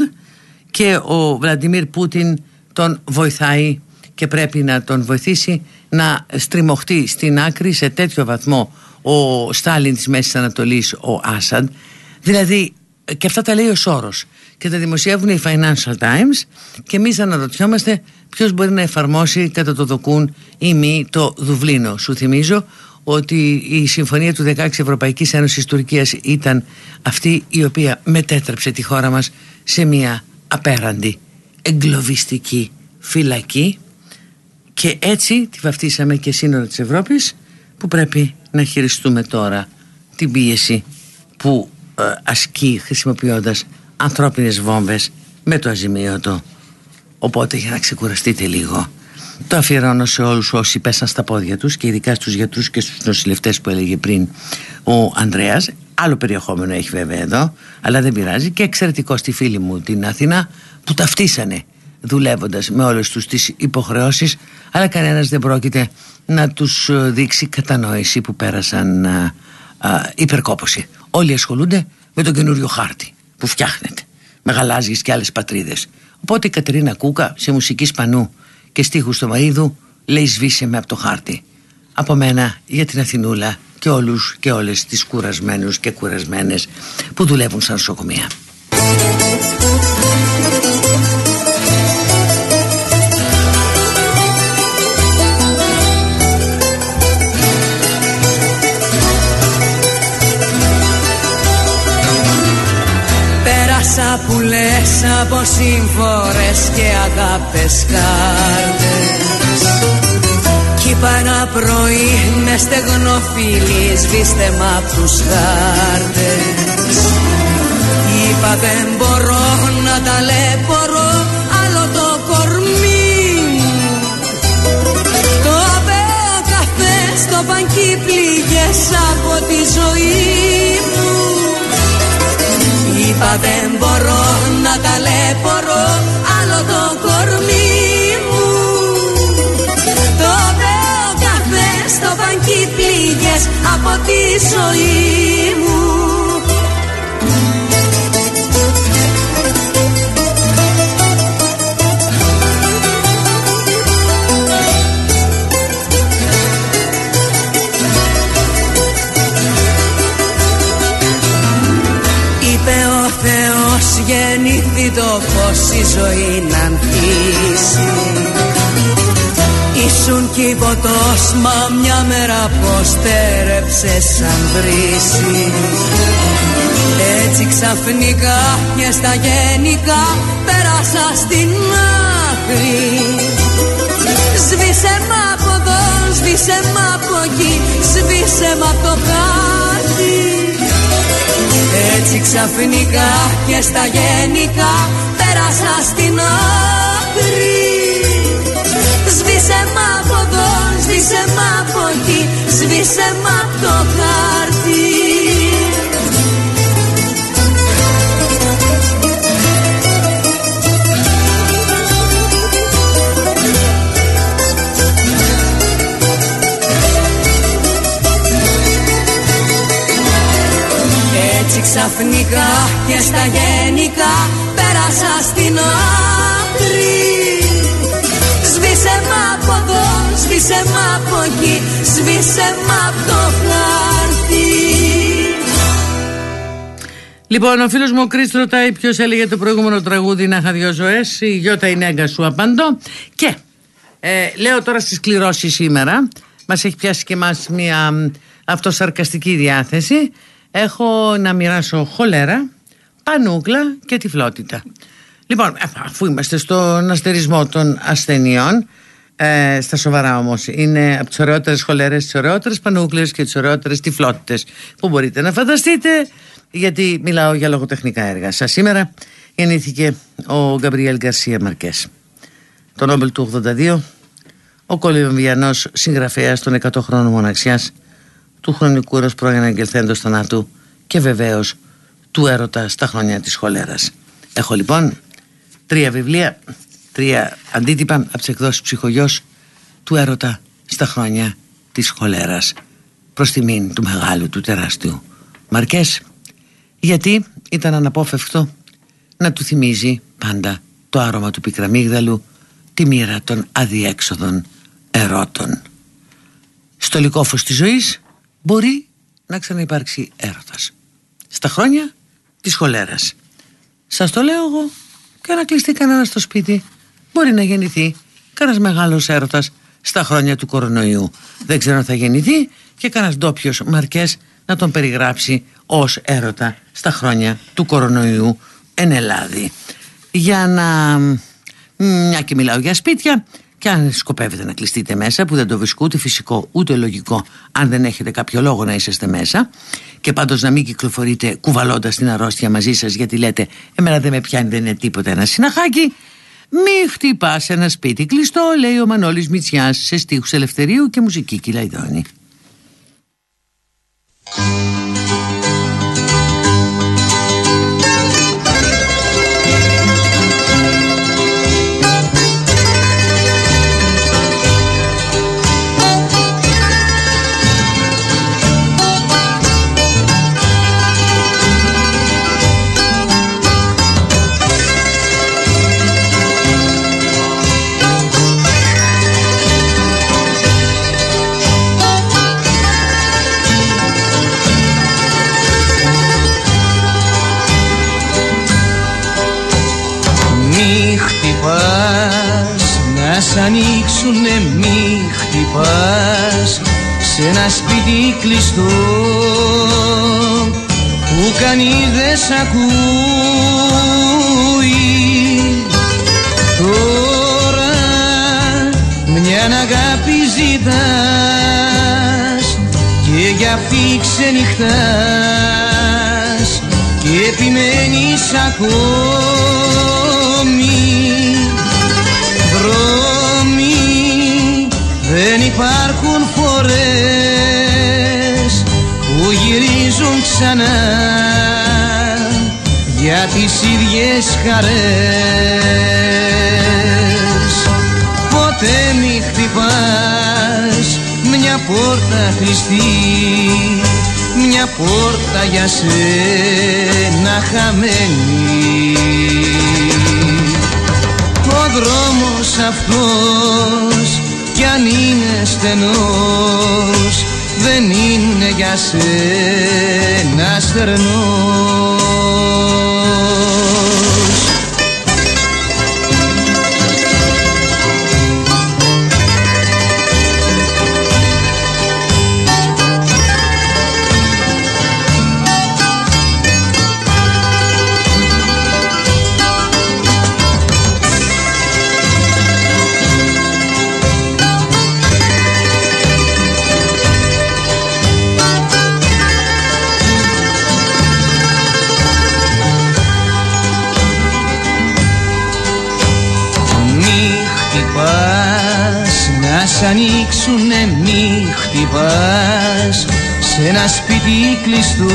και ο Βλαντιμίρ Πούτιν τον βοηθάει και πρέπει να τον βοηθήσει να στριμωχτεί στην άκρη σε τέτοιο βαθμό ο Στάλιν της Μέσης Ανατολής, ο Άσαντ. Δηλαδή και αυτά τα λέει ο Σόρος. Και τα δημοσιεύουν οι Financial Times και εμείς αναρωτιόμαστε ποιος μπορεί να εφαρμόσει κατά το δοκούν ή μη το Δουβλίνο. Σου θυμίζω ότι η συμφωνία του 16 Ευρωπαϊκής Ένωσης Τουρκίας ήταν αυτή η οποία μετέτρεψε τη χώρα μας σε μια απέραντη εγκλωβιστική φυλακή. Και έτσι τη βαφτίσαμε και σύνορα της Ευρώπης που πρέπει να χειριστούμε τώρα την πίεση που ε, ασκεί χρησιμοποιώντας ανθρώπινες βόμβες με το αζημίωτο οπότε για να ξεκουραστείτε λίγο το αφιερώνω σε όλους όσοι πέσαν στα πόδια τους και ειδικά στους γιατρούς και στους νοσηλευτές που έλεγε πριν ο Ανδρέας Άλλο περιεχόμενο έχει βέβαια εδώ, αλλά δεν πειράζει. Και εξαιρετικό στη φίλη μου την Αθήνα που ταυτίσανε δουλεύοντας με όλες τους τις υποχρεώσεις αλλά κανένας δεν πρόκειται να τους ε, δείξει κατανόηση που πέρασαν α, ε, α, υπερκόπωση. Όλοι ασχολούνται με τον καινούριο χάρτη που φτιάχνεται με γαλάζιες και άλλες πατρίδες. Οπότε η Κατερίνα Κούκα σε μουσική σπανού και στίχους στο Μαΐδου λέει σβήσε με από το χάρτη. Από μένα για την Αθηνούλα και όλους και όλες τις κουρασμένους και κουρασμένες που δουλεύουν σαν νοσοκομεία. Που λες από σύμφορες και αγάπες κάρτες. Κι είπα ένα πρωί με στεγνό φίλι σβήστε μ' απ' τους χάρτες. Είπα δεν μπορώ να ταλαιπωρώ άλλο το κορμί μου Το απέο καφέ στο πανκί πληγές από τη ζωή μου Είπα δεν μπορώ να ταλαιπωρώ άλλο το κορμί στο πανκί πληγές από τη ζωή μου το φως η ζωή να ανθίσει. Ήσουν κυβωτός μα μια μέρα πως τέρεψε σαν βρύση. Έτσι ξαφνικά και στα γενικά πέρασα στην άκρη. Σβήσε μ' από εδώ, σβήσε μ' από εκεί, σβήσε μ' από το χάρτη Έτσι ξαφνικά και στα γενικά πέρασα στην άκρη. Σβήσε μ' από εδώ, σβήσε μ' από εκεί Σβήσε μ' από το χάρτη ξαφνικά και στα γενικά πέρασα στην άκρη Σβήσε μ' από εδώ, σβήσε μ' από εκεί, σβήσε μ' από το χάρτη Λοιπόν, ο φίλος μου ο Κρίστ ρωτάει ποιος έλεγε το προηγούμενο τραγούδι να είχα δυο ζωές. Η Γιώτα είναι έγκα σου απαντώ. Και ε, λέω τώρα στις κληρώσεις σήμερα. Μας έχει πιάσει και εμάς μια αυτοσαρκαστική διάθεση. Έχω να μοιράσω χολέρα, πανούκλα και τυφλότητα. Λοιπόν, ε, αφού είμαστε στον αστερισμό των ασθενειών, ε, στα σοβαρά όμως, είναι από τις ωραιότερες χολέρες, τις ωραιότερες πανούκλε και τις ωραιότερες τυφλότητες που μπορείτε να φανταστείτε γιατί μιλάω για λογοτεχνικά έργα. Σας σήμερα γεννήθηκε ο Γκαμπριέλ Γκαρσία Μαρκές. Το Νόμπελ του 82, ο Κολυμβιανός συγγραφέας των 100 χρόνων μοναξιάς, του χρονικού ως πρώην αγγελθέντος θανάτου και βεβαίως του έρωτα στα χρόνια της χολέρας. Έχω λοιπόν τρία βιβλία, τρία αντίτυπα από τις εκδόσεις ψυχογιός του έρωτα στα χρόνια της χολέρας προς τιμήν του μεγάλου, του τεράστιου Μαρκές γιατί ήταν αναπόφευκτο να του θυμίζει πάντα το άρωμα του πικραμίγδαλου τη μοίρα των αδιέξοδων ερώτων. Στο λικόφος της ζωής μπορεί να ξαναυπάρξει έρωτας. Στα χρόνια της χολέρας. Σας το λέω εγώ και να κλειστεί κανένας στο σπίτι. Μπορεί να γεννηθεί κανένας μεγάλος έρωτας στα χρόνια του κορονοϊού. Δεν ξέρω αν θα γεννηθεί και κανένας ντόπιος μαρκές να τον περιγράψει ως έρωτα στα χρόνια του κορονοϊού εν Ελλάδη. Για να... μια και μιλάω για σπίτια και αν σκοπεύετε να κλειστείτε μέσα που δεν το βρίσκω ούτε φυσικό ούτε λογικό αν δεν έχετε κάποιο λόγο να είσαστε μέσα. Και πάντως να μην κυκλοφορείτε κουβαλώντας την αρρώστια μαζί σας γιατί λέτε εμένα δεν με πιάνει δεν είναι τίποτα ένα συναχάκι μη χτυπάς ένα σπίτι κλειστό λέει ο Μανώλης Μητσιάς σε στίχους Ελευθερίου και μουσική Κυλαϊδόνη σ' ανοίξουνε μη χτυπάς σε ένα σπίτι κλειστό που κανεί δεν σ' ακούει. Τώρα μια αγάπη ζητάς και για αυτή ξενυχτάς και επιμένεις ακόμη Δεν υπάρχουν φορές που γυρίζουν ξανά για τις ίδιες χαρές. Ποτέ μη χτυπάς μια πόρτα κλειστή μια πόρτα για σένα χαμένη. Ο δρόμος αυτός κι αν είναι στενός δεν είναι για σένα στερνός ένα σπίτι κλειστό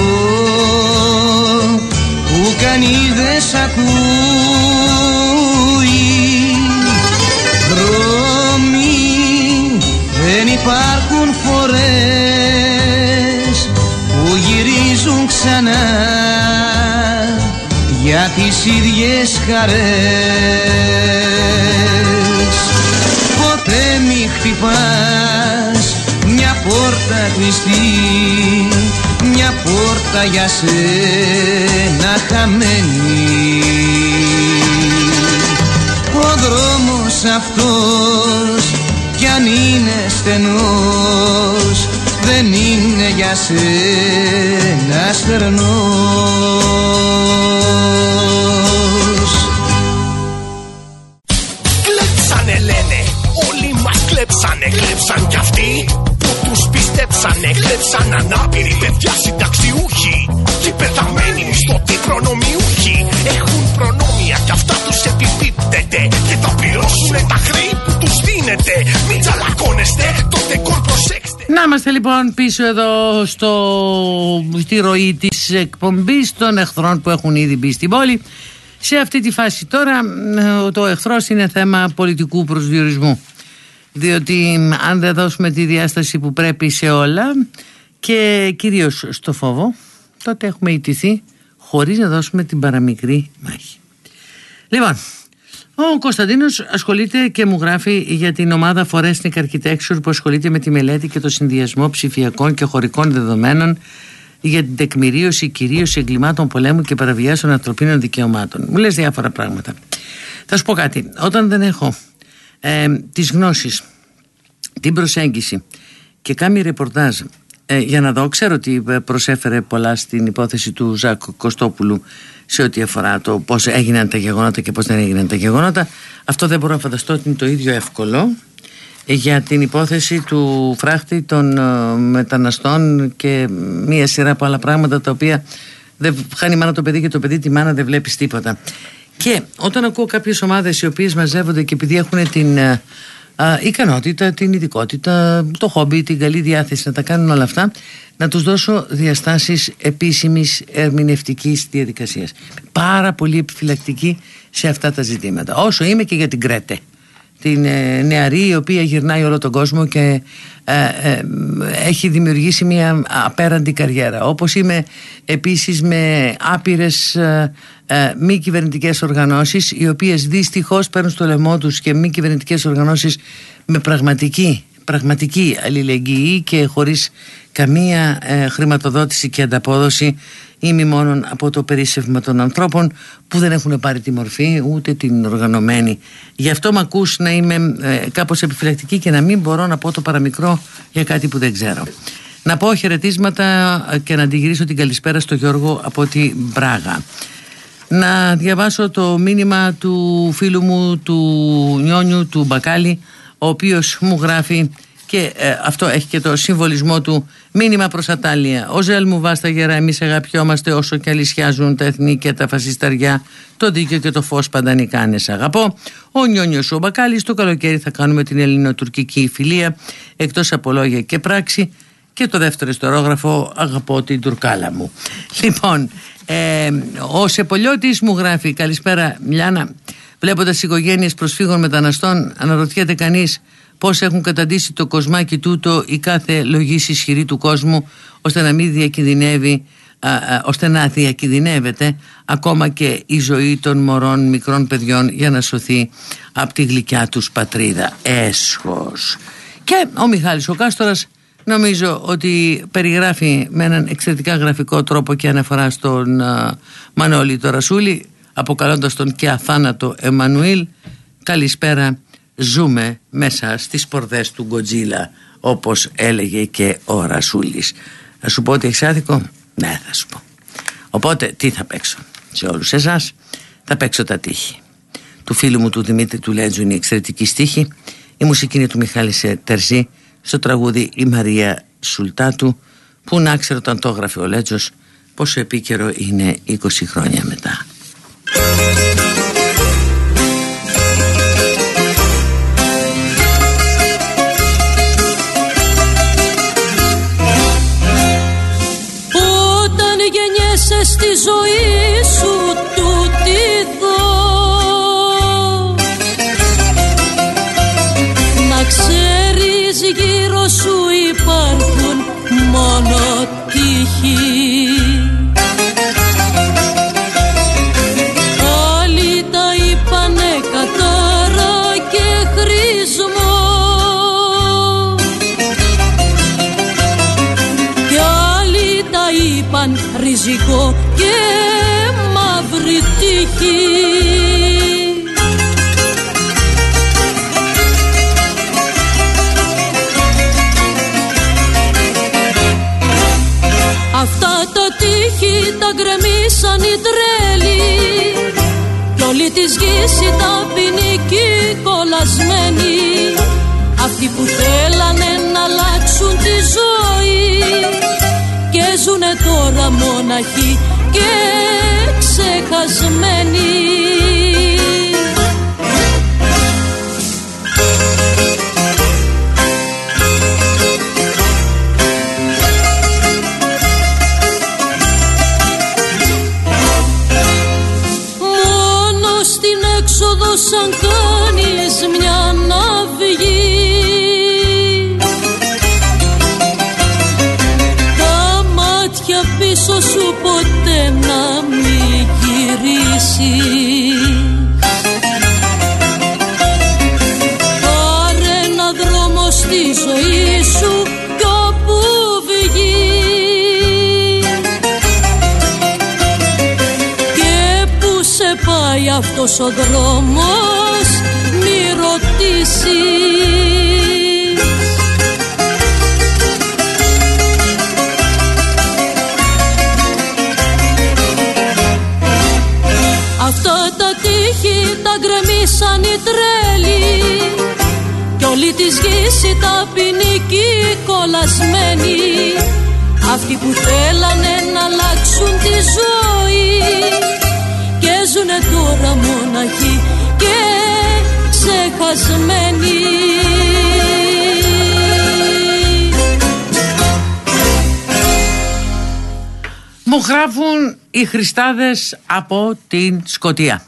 που κανεί δεν σ' ακούει. Δρόμοι δεν υπάρχουν φορές που γυρίζουν ξανά τις ίδιες χαρές. Ποτέ μη χτυπάς μια πόρτα κλειστή. μια πόρτα για σένα χαμένη. Ο δρόμος αυτός κι αν είναι στενός δεν είναι για σένα στερνός λοιπόν πίσω εδώ στο, στη ροή της εκπομπής των εχθρών που έχουν ήδη μπει στην πόλη. Σε αυτή τη φάση τώρα το εχθρός είναι θέμα πολιτικού προσδιορισμού. Διότι αν δεν δώσουμε τη διάσταση που πρέπει σε όλα και κυρίως στο φόβο, τότε έχουμε ιτηθεί χωρίς να δώσουμε την παραμικρή μάχη. Λοιπόν, ο Κωνσταντίνος ασχολείται και μου γράφει για την ομάδα Forensic Architecture που ασχολείται με τη μελέτη και το συνδυασμό ψηφιακών και χωρικών δεδομένων για την τεκμηρίωση κυρίως εγκλημάτων πολέμου και παραβιάσεων ανθρωπίνων δικαιωμάτων. Μου λες διάφορα πράγματα. Θα σου πω κάτι. Όταν δεν έχω ε, τις γνώσεις, την προσέγγιση και κάνει ρεπορτάζ ε, για να δω, ξέρω ότι ε, προσέφερε πολλά στην υπόθεση του Ζακ Κωστόπουλου σε ό,τι αφορά το πώς έγιναν τα γεγονότα και πώς δεν έγιναν τα γεγονότα. Αυτό δεν μπορώ να φανταστώ ότι είναι το ίδιο εύκολο για την υπόθεση του φράχτη των ε, μεταναστών και μία σειρά από άλλα πράγματα τα οποία δεν χάνει μάνα το παιδί και το παιδί τη μάνα δεν βλέπεις τίποτα. Και όταν ακούω κάποιες ομάδες οι οποίες μαζεύονται και επειδή έχουν την α, ικανότητα, την ειδικότητα, το χόμπι, την καλή διάθεση να τα κάνουν όλα αυτά, να τους δώσω διαστάσεις επίσημης ερμηνευτικής διαδικασίας. Πάρα πολύ επιφυλακτική σε αυτά τα ζητήματα. Όσο είμαι και για την Κρέτε την ε, νεαρή η οποία γυρνάει όλο τον κόσμο και ε, ε, έχει δημιουργήσει μια απέραντη καριέρα. Όπως είμαι επίσης με άπειρες μη κυβερνητικές οργανώσεις οι οποίες δυστυχώς παίρνουν στο λαιμό τους και μη κυβερνητικές οργανώσεις με πραγματική πραγματική αλληλεγγύη και χωρίς καμία χρηματοδότηση και ανταπόδοση ή μη μόνο από το περίσσευμα των ανθρώπων που δεν έχουν πάρει τη μορφή ούτε την οργανωμένη. Γι' αυτό με ακούς να είμαι ε, κάπως επιφυλακτική και να μην μπορώ να πω το παραμικρό για κάτι που δεν ξέρω. Να πω χαιρετίσματα και να αντιγυρίσω την καλησπέρα στο Γιώργο από τη Μπράγα. Να διαβάσω το μήνυμα του φίλου μου του Νιόνιου του Μπακάλι ο οποίος μου γράφει και ε, αυτό έχει και το συμβολισμό του μήνυμα προς Ατάλια. Ο Ζέλ μου βάστα γερά εμείς αγαπιόμαστε όσο και αλυσιάζουν τα εθνή και τα φασισταριά το δίκαιο και το φως παντανικά σε αγαπώ. Ο Νιόνιος ο Μπακάλης το καλοκαίρι θα κάνουμε την ελληνοτουρκική φιλία εκτός από λόγια και πράξη και το δεύτερο ιστορόγραφο αγαπώ την τουρκάλα μου. Λοιπόν, ε, ο Σεπολιώτης μου γράφει καλησπέρα Μιάννα βλέποντας οικογένειες προσφύγων μεταναστών αναρωτιέται κανείς πώς έχουν καταντήσει το κοσμάκι τούτο η κάθε λογής ισχυρή του κόσμου ώστε να μην διακινδυνεύει ώστε να διακινδυνεύεται ακόμα και η ζωή των μωρών μικρών παιδιών για να σωθεί από τη γλυκιά τους πατρίδα. Έσχος. Και ο Μιχάλης ο Κάστορας νομίζω ότι περιγράφει με έναν εξαιρετικά γραφικό τρόπο και αναφορά στον α, Μανώλη το Ρασούλη αποκαλώντας τον και αθάνατο Εμμανουήλ καλησπέρα ζούμε μέσα στις πορδές του Γκοτζίλα όπως έλεγε και ο Ρασούλης θα σου πω ότι έχεις άδικο; Ναι θα σου πω. Οπότε τι θα παίξω σε όλους εσάς; Θα παίξω τα τείχη. Του φίλου μου του Δημήτρη του Λέτζου είναι η εξαιρετική στίχη. Η μουσική είναι του Μιχάλη Τερζή στο τραγούδι η Μαρία Σουλτάτου που να ξέρω όταν το έγραφε ο Λέτζος πόσο επίκαιρο είναι 20 χρόνια μετά στη ζωή σου τούτη δω. Να ξέρεις γύρω σου υπάρχουν μόνο τύχη όλη της γης η ταπεινική κολλασμένη αυτοί που θέλανε να αλλάξουν τη ζωή και ζουνε τώρα μοναχοί και ξεχασμένοι son αυτός ο δρόμος μη ρωτήσεις. Αυτά τα τείχη τα γκρεμίσαν οι τρέλοι κι όλη της γης η ταπεινική κολλασμένη. Αυτοί που θέλανε να αλλάξουν τη ζωή και ζουνε τώρα μοναχοί και ξεχασμένοι Μου γράφουν οι Χριστάδες από την Σκοτία.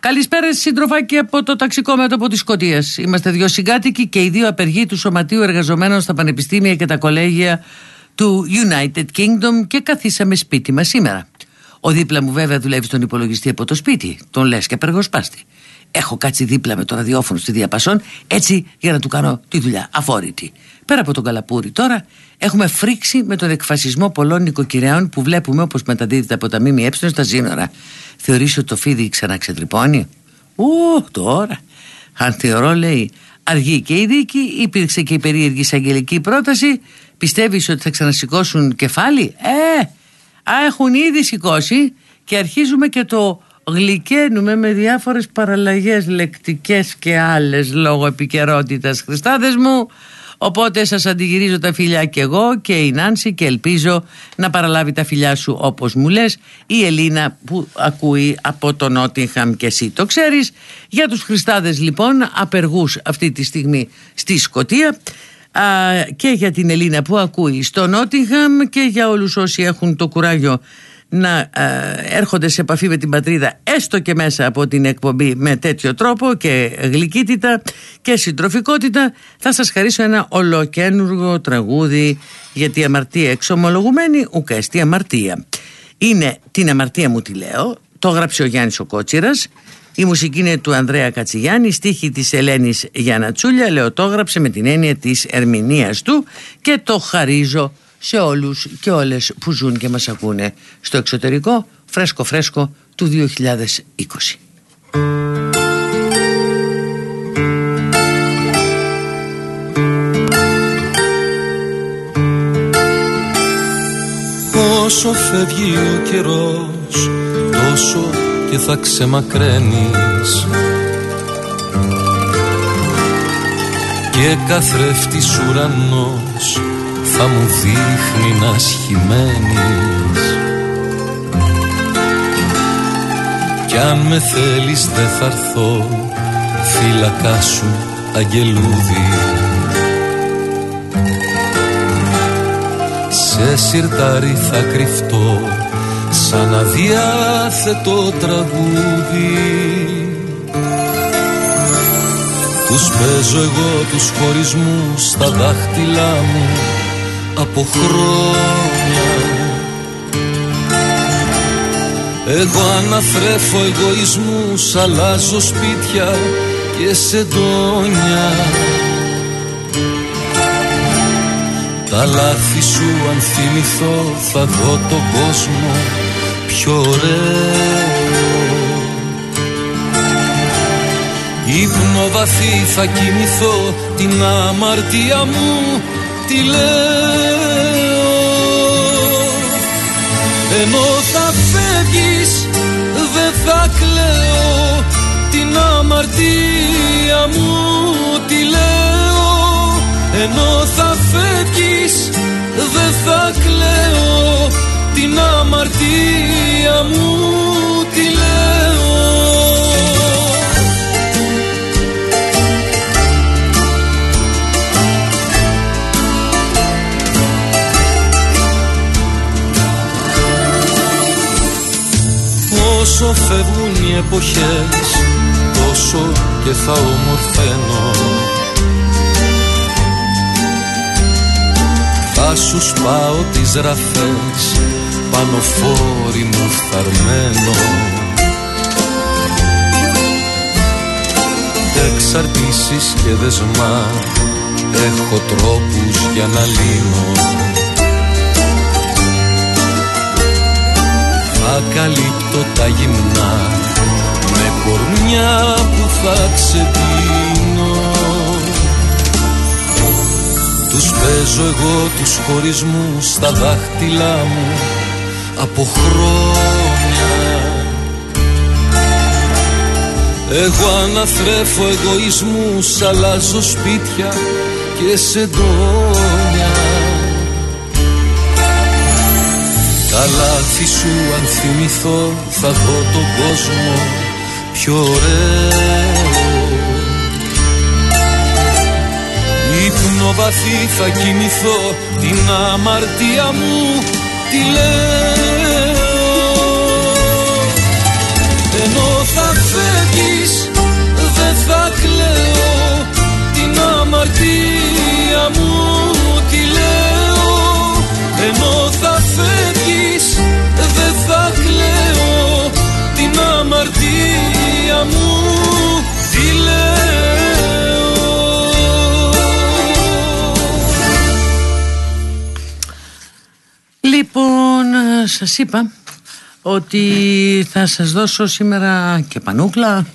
Καλησπέρα στις συντροφάκι από το ταξικό μέτωπο της Σκοτίας. Είμαστε δύο συγκάτοικοι και οι δύο απεργοί του Σωματείου Εργαζομένων στα Πανεπιστήμια και τα Κολέγια του United Kingdom και καθίσαμε σπίτι μας σήμερα. Ο δίπλα μου βέβαια δουλεύει στον υπολογιστή από το σπίτι. Τον λες και απεργοσπάστη. Έχω κάτσει δίπλα με το ραδιόφωνο στη διαπασόν έτσι για να του κάνω τη δουλειά αφόρητη. Πέρα από τον Καλαπούρη τώρα έχουμε φρίξει με τον εκφασισμό πολλών νοικοκυρέων που βλέπουμε όπως μεταδίδεται από τα ΜΜΕ στα σύνορα. Θεωρείς ότι το φίδι ξαναξετρυπώνει; Ου, τώρα. Αν θεωρώ λέει αργή και η δίκη υπήρξε και η περίεργη εισαγγελική πρόταση πιστεύεις ότι θα ξανασηκώσουν κεφάλι; Ε, α, έχουν ήδη σηκώσει και αρχίζουμε και το γλυκαίνουμε με διάφορες παραλλαγές λεκτικές και άλλες λόγω επικαιρότητας. Χριστάδες μου οπότε σας αντιγυρίζω τα φιλιά και εγώ και η Νάνση και ελπίζω να παραλάβει τα φιλιά σου όπως μου λες η Ελίνα που ακούει από το Νότιχαμ και εσύ. Το ξέρεις. Για τους Χριστάδες λοιπόν απεργούς αυτή τη στιγμή στη Σκοτία α, και για την Ελίνα που ακούει στο Νότιχαμ και για όλους όσοι έχουν το κουράγιο να ε, έρχονται σε επαφή με την πατρίδα έστω και μέσα από την εκπομπή με τέτοιο τρόπο και γλυκύτητα και συντροφικότητα θα σας χαρίσω ένα ολοκένουργο τραγούδι γιατί η αμαρτία εξομολογουμένη ουκέστη αμαρτία. Είναι την αμαρτία μου τη λέω το έγραψε ο Γιάννης ο Κότσιρας η μουσική είναι του Ανδρέα Κατσιγιάννη, στίχη της Ελένης Γιανατσούλια, λέω το έγραψε με την έννοια της ερμηνείας του και το χαρίζω σε όλους και όλες που ζουν και μας ακούνε στο εξωτερικό φρέσκο φρέσκο του 2020. Όσο φεύγει ο καιρός τόσο και θα ξεμακραίνεις. Και καθρέφτης ουρανός θα μου δείχνει να σχημένεις. Κι αν με θέλεις δε θα έρθω φύλακά σου αγγελούδι. Σε σιρτάρι θα κρυφτώ σαν αδιάθετο τραγούδι. Τους παίζω εγώ τους χωρισμούς στα δάχτυλά μου από χρόνια. Εγώ αναθρέφω εγωισμούς, αλλάζω σπίτια και σεντόνια. Τα λάθη σου αν θυμηθώ θα δω τον κόσμο πιο ωραίο. Ύπνο βαθύ θα κοιμηθώ την αμαρτία μου τη λέω. Ενώ θα φεύγεις δεν θα κλαίω την αμαρτία μου τη λέω. Ενώ θα φεύγεις δεν θα κλαίω την αμαρτία μου τη λέω. Όσο φεύγουν οι εποχές τόσο και θα ομορφαίνω. Θα σου σπάω τις ραφές πάνω φόρι μου θαρμένο Εξαρτήσεις και δεσμά έχω τρόπους για να λύνω. Καλύπτω τα γυμνά με κορμιά που θα ξεπίνω. Τους παίζω εγώ τους χωρισμούς στα δάχτυλά μου από χρόνια. Εγώ αναθρέφω εγωισμούς, αλλάζω σπίτια και σεντόνια. Τα λάθη σου αν θυμηθώ θα δω τον κόσμο πιο ωραίο. Ύπνο βαθύ θα κοιμηθώ την αμαρτία μου τη λέω Ενώ θα φεύγεις δεν θα κλαίω. Την αμαρτία μου τη λέω. Ενώ θα φεύγεις δεν θα κλαίω. Την αμαρτία μου τι λέω. Λοιπόν, σας είπα ότι θα σας δώσω σήμερα και πανούκλα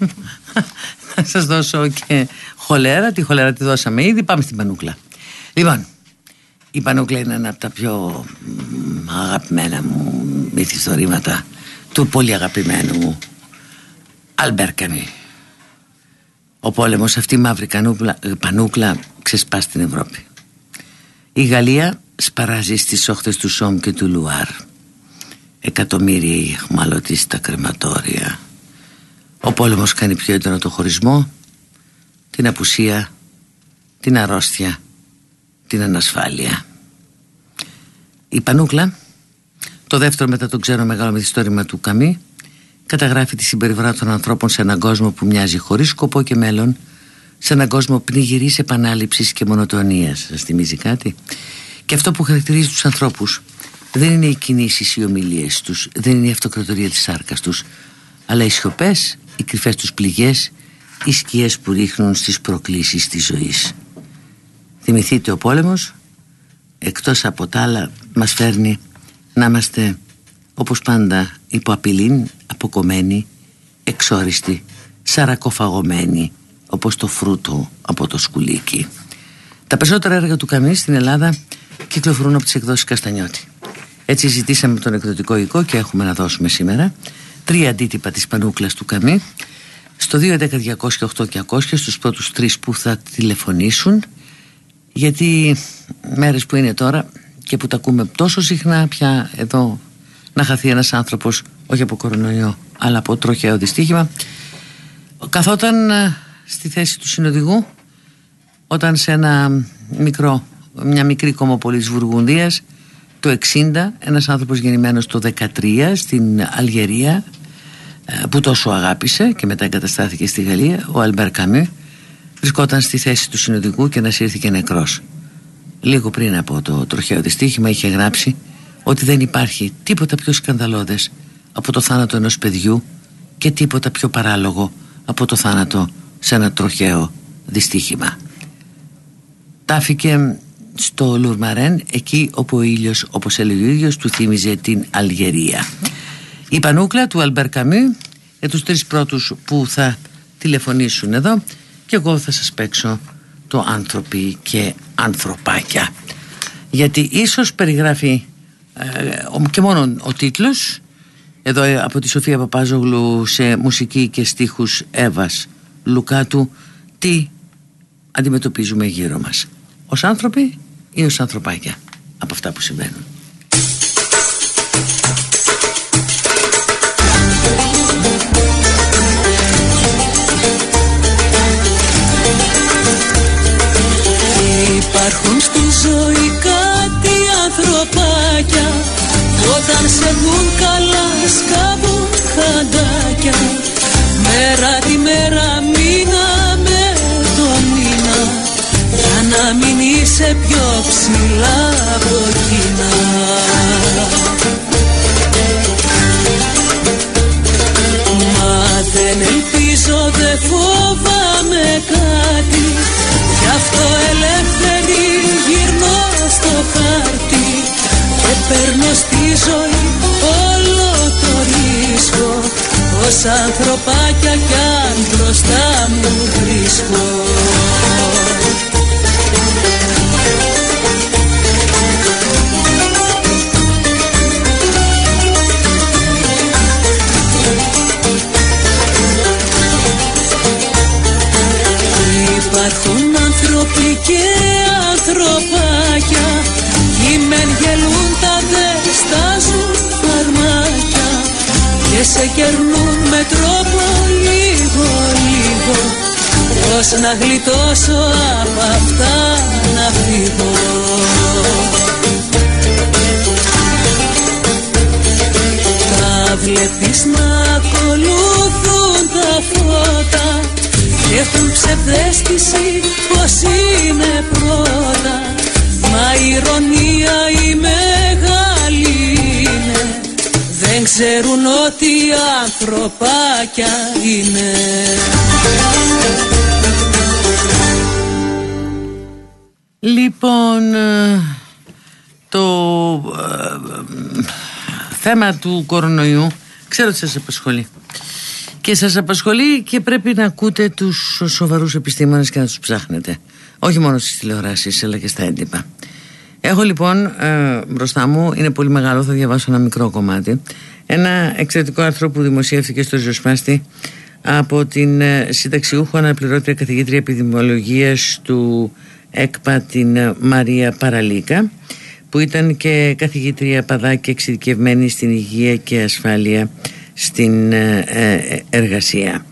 θα σας δώσω και χολέρα τη χολέρα τη δώσαμε ήδη πάμε στην πανούκλα λοιπόν η Πανούκλα είναι ένα από τα πιο αγαπημένα μου μυθιστορήματα του πολύ αγαπημένου μου Αλμπέρ Ο πόλεμος αυτή η μαύρη κανούκλα, πανούκλα ξεσπά στην Ευρώπη. Η Γαλλία σπαράζει στις όχθες του Σόμ και του Λουάρ. Εκατομμύρια εχμαλωτοί στα κρεματόρια. Ο πόλεμος κάνει πιο έντονο το χωρισμό, την απουσία, την αρρώστια την ανασφάλεια. Η Πανούκλα, το δεύτερο μετά τον ξένο μεγάλο μυθιστόρημα του Καμί, καταγράφει τη συμπεριφορά των ανθρώπων σε έναν κόσμο που μοιάζει χωρίς σκοπό και μέλλον, σε έναν κόσμο πνιγυρής επανάληψης και μονοτονίας. Σας θυμίζει κάτι; Και αυτό που χαρακτηρίζει τους ανθρώπους δεν είναι οι κινήσεις, οι ομιλίες τους, δεν είναι η αυτοκρατορία της σάρκας τους, αλλά οι σιωπές, οι κρυφές τους πληγές, οι σκιές που ρίχνουν στις προκλήσεις της ζωής. Θυμηθείτε ο πόλεμος; Εκτός από τα άλλα μας φέρνει να είμαστε όπως πάντα υπό απειλήν, αποκομμένοι, εξόριστοι, σαρακοφαγωμένοι όπως το φρούτο από το σκουλίκι. Τα περισσότερα έργα του Καμί στην Ελλάδα κυκλοφορούν από τις εκδόσεις Καστανιώτη. Έτσι ζητήσαμε τον εκδοτικό οικό και έχουμε να δώσουμε σήμερα τρία αντίτυπα της πανούκλας του Καμί στο 211 και 800 στους πρώτους τρεις που θα τηλεφωνήσουν. Γιατί μέρες που είναι τώρα και που τα ακούμε τόσο συχνά πια εδώ να χαθεί ένας άνθρωπος όχι από κορονοϊό αλλά από τροχαίο δυστύχημα. Καθόταν ε, στη θέση του συνοδηγού όταν σε ένα μικρό μια μικρή κομμοπολή της Βουργουνδίας το 60 ένας άνθρωπος γεννημένος το 13 στην Αλγερία ε, που τόσο αγάπησε και μετά εγκαταστάθηκε στη Γαλλία ο Αλμπέρ Καμί βρισκόταν στη θέση του συνοδικού και να σύρθηκε νεκρός. Λίγο πριν από το τροχαίο δυστύχημα είχε γράψει ότι δεν υπάρχει τίποτα πιο σκανδαλώδες από το θάνατο ενός παιδιού και τίποτα πιο παράλογο από το θάνατο σε ένα τροχαίο δυστύχημα. Τάφηκε στο Λουρμαρέν εκεί όπου ο ήλιος όπως έλεγε ο ίδιος του θύμιζε την Αλγερία. Η πανούκλα του Αλμπερ Καμί για τους τρεις πρώτους που θα τηλεφωνήσουν εδώ και εγώ θα σας παίξω το άνθρωποι και ανθρωπάκια γιατί ίσως περιγράφει ε, και μόνο ο τίτλος εδώ ε, από τη Σοφία Παπάζογλου σε μουσική και στίχους Εύας Λουκάτου τι αντιμετωπίζουμε γύρω μας ως άνθρωποι ή ως ανθρωπάκια από αυτά που συμβαίνουν. Υπάρχουν στη ζωή κάτι ανθρωπάκια. Όταν σε δουν καλά σκάβουν χαντάκια. Μέρα τη μέρα είσαι πιο ψηλά από κοινά. Μα δεν ελπίζω δεν φοβάμαι κάτι. Γι' αυτό ελεύθερη γυρνώ στο χάρτη Και παίρνω στη ζωή όλο το ρίσκο. Όσα ανθρωπάκια κι αν μπροστά μου βρίσκω Και σε κερνούν με τρόπο λίγο λίγο. Πώς να γλιτώσω από αυτά να φύγω. Τα βλέπεις να ακολουθούν τα φώτα έχουν ψευδέστηση πως είναι πρώτα. Μα η ηρωνία η μεγάλη είναι Δεν ξέρουν ότι ανθρωπάκια είναι. Λοιπόν, ε, το ε, θέμα του κορονοϊού ξέρω ότι σας απασχολεί. Και σας απασχολεί και πρέπει να ακούτε τους σοβαρούς επιστήμονες και να τους ψάχνετε. Όχι μόνο στις τηλεοράσεις αλλά και στα έντυπα έχω λοιπόν ε, μπροστά μου είναι πολύ μεγάλο θα διαβάσω ένα μικρό κομμάτι ένα εξαιρετικό άρθρο που δημοσιεύθηκε στο Ριζοσπάστη από την ε, συνταξιούχο αναπληρώτρια καθηγήτρια επιδημιολογίας του ΕΚΠΑ την ε, Μαρία Παραλίκα που ήταν και καθηγήτρια παδάκη εξειδικευμένη στην υγεία και ασφάλεια στην ε, ε, εργασία.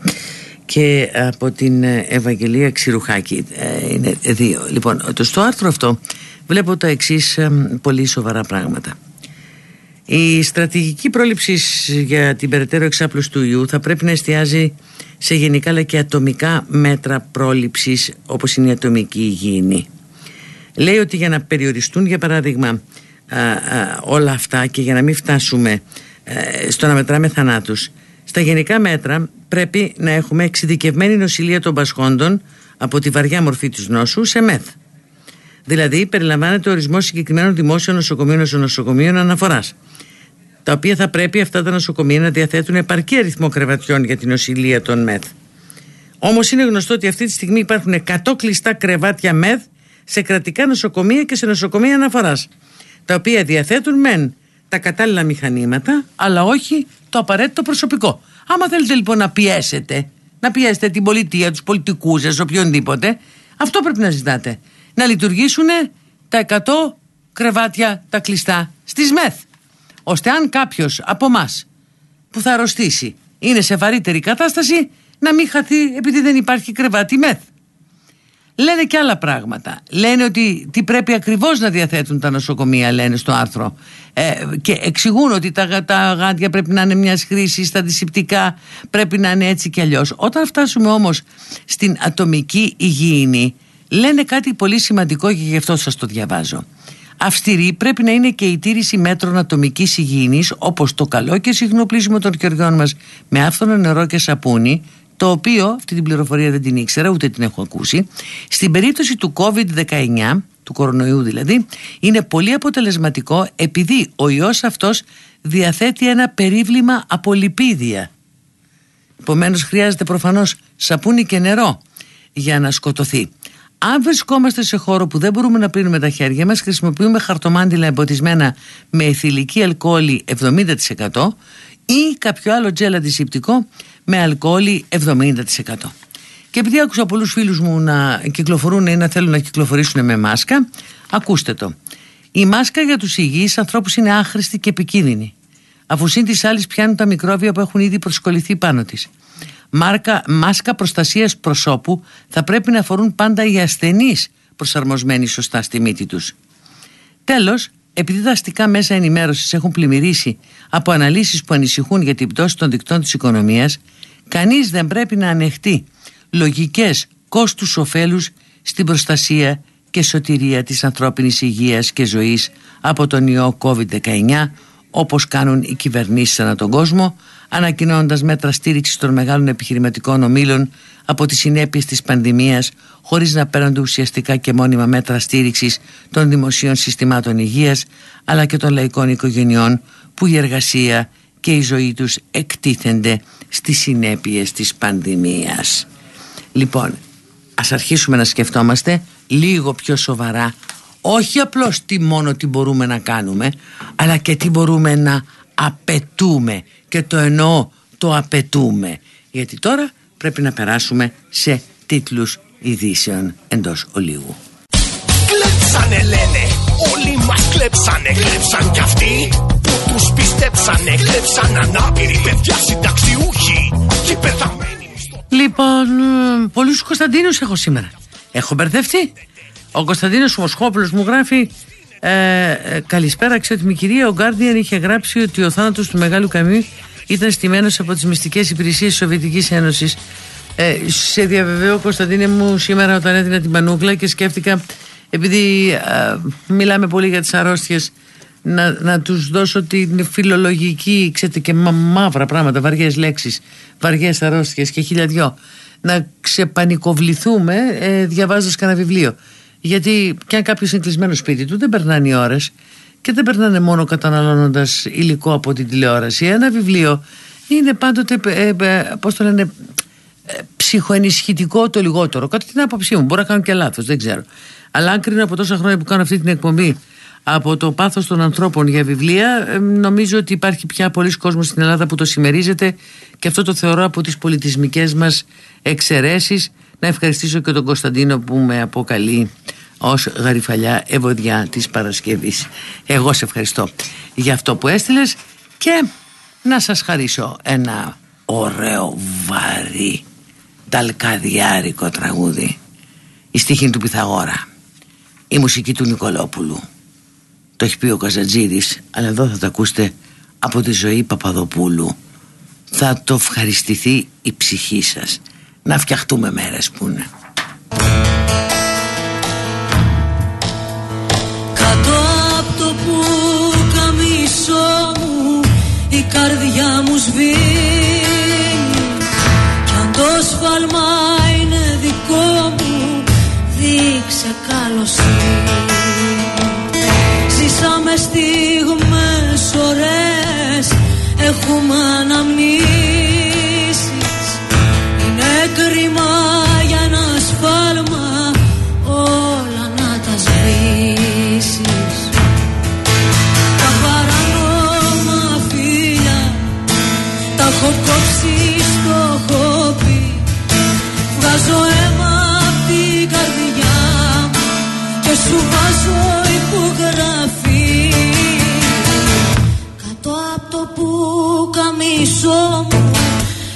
Και από την Ευαγγελία Ξηρουχάκη ε, είναι δύο. Λοιπόν το στο άρθρο αυτό βλέπω τα εξής πολύ σοβαρά πράγματα. Η στρατηγική πρόληψη για την περαιτέρω εξάπλωση του ιού θα πρέπει να εστιάζει σε γενικά αλλά και ατομικά μέτρα πρόληψης όπως είναι η ατομική υγιεινή. Λέει ότι για να περιοριστούν για παράδειγμα όλα αυτά και για να μην φτάσουμε ε, στο να μετράμε θανάτους στα γενικά μέτρα πρέπει να έχουμε εξειδικευμένη νοσηλεία των πασχόντων από τη βαριά μορφή της νόσου σε μεθ δηλαδή περιλαμβάνεται ο ορισμός συγκεκριμένων δημόσιων νοσοκομείων ως νοσοκομείων αναφοράς τα οποία θα πρέπει αυτά τα νοσοκομεία να διαθέτουν επαρκή αριθμό κρεβατιών για την νοσηλεία των ΜΕΘ. Όμως είναι γνωστό ότι αυτή τη στιγμή υπάρχουν 100 κλειστά κρεβάτια ΜΕΘ σε κρατικά νοσοκομεία και σε νοσοκομεία αναφοράς, τα οποία διαθέτουν μεν τα κατάλληλα μηχανήματα, αλλά όχι το απαραίτητο προσωπικό. Άμα θέλετε λοιπόν να πιέσετε, να πιέσετε την πολιτεία, τους πολιτικούς σα, οποιονδήποτε, αυτό πρέπει να ζητάτε. Να λειτουργήσουν τα 100 κρεβάτια τα κλειστά στις ΜΕΘ. Ώστε αν κάποιος από εμάς που θα αρρωστήσει είναι σε βαρύτερη κατάσταση, να μην χαθεί επειδή δεν υπάρχει κρεβάτι ΜΕΘ. Λένε και άλλα πράγματα. Λένε ότι τι πρέπει ακριβώς να διαθέτουν τα νοσοκομεία, λένε στο άρθρο. Ε, και εξηγούν ότι τα, τα γάντια πρέπει να είναι μιας χρήσης, τα αντισηπτικά πρέπει να είναι έτσι κι αλλιώς. Όταν φτάσουμε όμως στην ατομική υγιεινή, λένε κάτι πολύ σημαντικό και γι' αυτό σας το διαβάζω. Αυστηρή πρέπει να είναι και η τήρηση μέτρων ατομικής υγιεινής, όπως το καλό και συχνό πλήσιμο των χεριών μας με άφθονο νερό και σαπούνι, το οποίο, αυτή την πληροφορία δεν την ήξερα ούτε την έχω ακούσει, στην περίπτωση του COVID-19 του κορονοϊού δηλαδή, είναι πολύ αποτελεσματικό επειδή ο ιός αυτός διαθέτει ένα περίβλημα από λιπίδια. Επομένως χρειάζεται προφανώς σαπούνι και νερό για να σκοτωθεί. Αν βρισκόμαστε σε χώρο που δεν μπορούμε να πλύνουμε τα χέρια μας χρησιμοποιούμε χαρτομάντιλα εμποτισμένα με εθιλική αλκοόλη 70% ή κάποιο άλλο τζέλ αντισηπτικό με αλκοόλη 70%. Και επειδή άκουσα πολλούς φίλους μου να κυκλοφορούν ή να θέλουν να κυκλοφορήσουν με μάσκα, ακούστε το. Η μάσκα για τους υγιείς ανθρώπους είναι άχρηστη και επικίνδυνη. Αφού σύν της άλλης πιάνουν τα μικρόβια που έχουν ήδη προσκοληθεί πάνω της. Μάρκα, μάσκα προστασίας προσώπου θα πρέπει να αφορούν πάντα οι ασθενείς προσαρμοσμένοι σωστά στη μύτη τους. Τέλος, επειδή τα αστικά μέσα ενημέρωσης έχουν πλημμυρίσει από αναλύσεις που ανησυχούν για την πτώση των δικτών της οικονομίας, κανείς δεν πρέπει να ανεχτεί λογικές κόστους ωφέλους στην προστασία και σωτηρία της ανθρώπινης υγείας και ζωής από τον ιό COVID-19 όπως κάνουν οι κυβερνήσεις ανά τον κόσμο ανακοινώνοντας μέτρα στήριξης των μεγάλων επιχειρηματικών ομίλων από τις συνέπειες της πανδημίας χωρίς να παίρνονται ουσιαστικά και μόνιμα μέτρα στήριξης των δημοσίων συστημάτων υγείας αλλά και των λαϊκών οικογενειών που η εργασία και η ζωή τους εκτίθενται στις συνέπειες της πανδημίας. Λοιπόν, ας αρχίσουμε να σκεφτόμαστε λίγο πιο σοβαρά όχι απλώς τι μόνο τι μπορούμε να κάνουμε αλλά και τι μπορούμε να απαιτούμε και το εννοώ το απαιτούμε. Γιατί τώρα πρέπει να περάσουμε σε τίτλους ειδήσεων εντός ολίγου. Κλέψανε λένε, όλοι μας κλέψανε, κλέψαν κι αυτοί που τους πιστέψανε, κλέψαν ανάπηροι παιδιά συνταξιούχοι και πεθαμένοι Λοιπόν, πολλούς Κωνσταντίνους έχω σήμερα. Έχω μπερδευτεί; Ο Κωνσταντίνος Μοσχόπουλος μου γράφει ε, ε, καλησπέρα, ξέρετε κυρία. Ο Guardian είχε γράψει ότι ο θάνατος του Μεγάλου Καμί ήταν στημένος από τις μυστικές υπηρεσίες της Σοβιετικής Ένωσης. Ε, σε διαβεβαίω Κωνσταντίνε μου σήμερα όταν έδινα την πανούκλα και σκέφτηκα επειδή ε, μιλάμε πολύ για τις αρρώστιες να, να τους δώσω την φιλολογική ξέρετε και μαύρα πράγματα, βαριές λέξεις βαριές αρρώστιες και χίλια δυο να ξεπανικοβληθούμε ε, διαβάζοντας κανένα βιβλίο γιατί και αν κάποιος είναι κλεισμένο σπίτι του δεν περνάνε οι ώρες. Και δεν περνάνε μόνο καταναλώνοντας υλικό από την τηλεόραση. Ένα βιβλίο είναι πάντοτε ε, ε, πώς το λένε ε, ψυχοενισχυτικό το λιγότερο. Κατά την άποψή μου μπορεί να κάνω και λάθος δεν ξέρω. Αλλά αν κρίνω από τόσα χρόνια που κάνω αυτή την εκπομπή από το πάθος των ανθρώπων για βιβλία ε, νομίζω ότι υπάρχει πια πολλοί κόσμος στην Ελλάδα που το συμμερίζεται και αυτό το θεωρώ από τις πολιτισμικές μας εξαιρέσεις να ευχαριστήσω και τον Κωνσταντίνο που με αποκαλεί ως γαριφαλιά ευωδιά της Παρασκευής. Εγώ σε ευχαριστώ για αυτό που έστειλες και να σας χαρίσω ένα ωραίο βαρύ ταλκαδιάρικο τραγούδι. Η στίχη του Πιθαγόρα η μουσική του Νικολόπουλου. Το έχει πει ο Καζατζίδης αλλά εδώ θα το ακούσετε από τη ζωή Παπαδοπούλου. Θα το ευχαριστηθεί η ψυχή σας να φτιαχτούμε μέρες που είναι. Κάτω από το που καμίσο μου η καρδιά μου σβήνει. Κι αν το σφάλμα είναι δικό μου δείξε καλοσύνη. Ζήσαμε στιγμές ωραίες Έχουμε αναμνήσεις σου βάζω υπογραφή Κάτω από το που καμίσο μου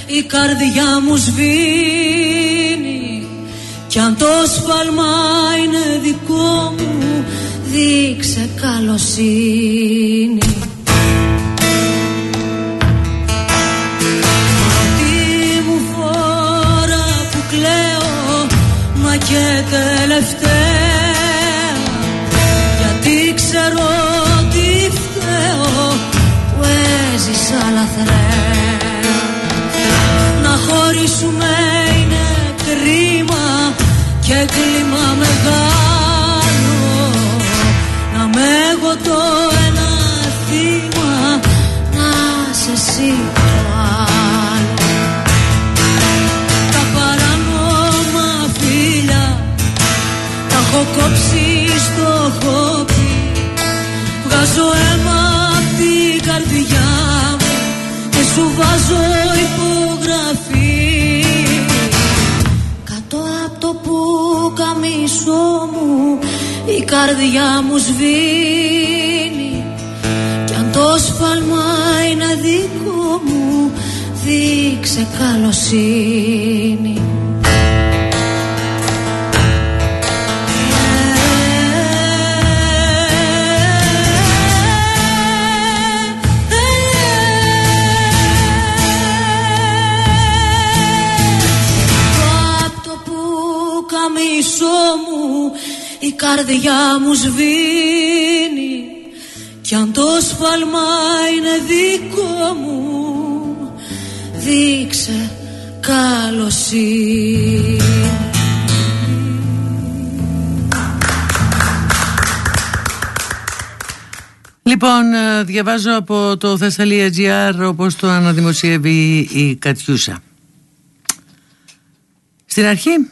η καρδιά μου σβήνει. Κι αν το σφάλμα είναι δικό μου δείξε καλοσύνη βάζω αίμα την καρδιά μου και σου βάζω υπογραφή. Κάτω από το που καμίσω μου η καρδιά μου σβήνει. Κι αν το σφάλμα είναι δικό μου δείξε καλοσύνη. Καρδιά μου σβήνει κι αν το σφάλμα είναι δικό μου δείξε καλοσύνη Λοιπόν, ε, διαβάζω από το Θεσσαλία.gr όπως το αναδημοσιεύει η Κατιούσα. Στην αρχή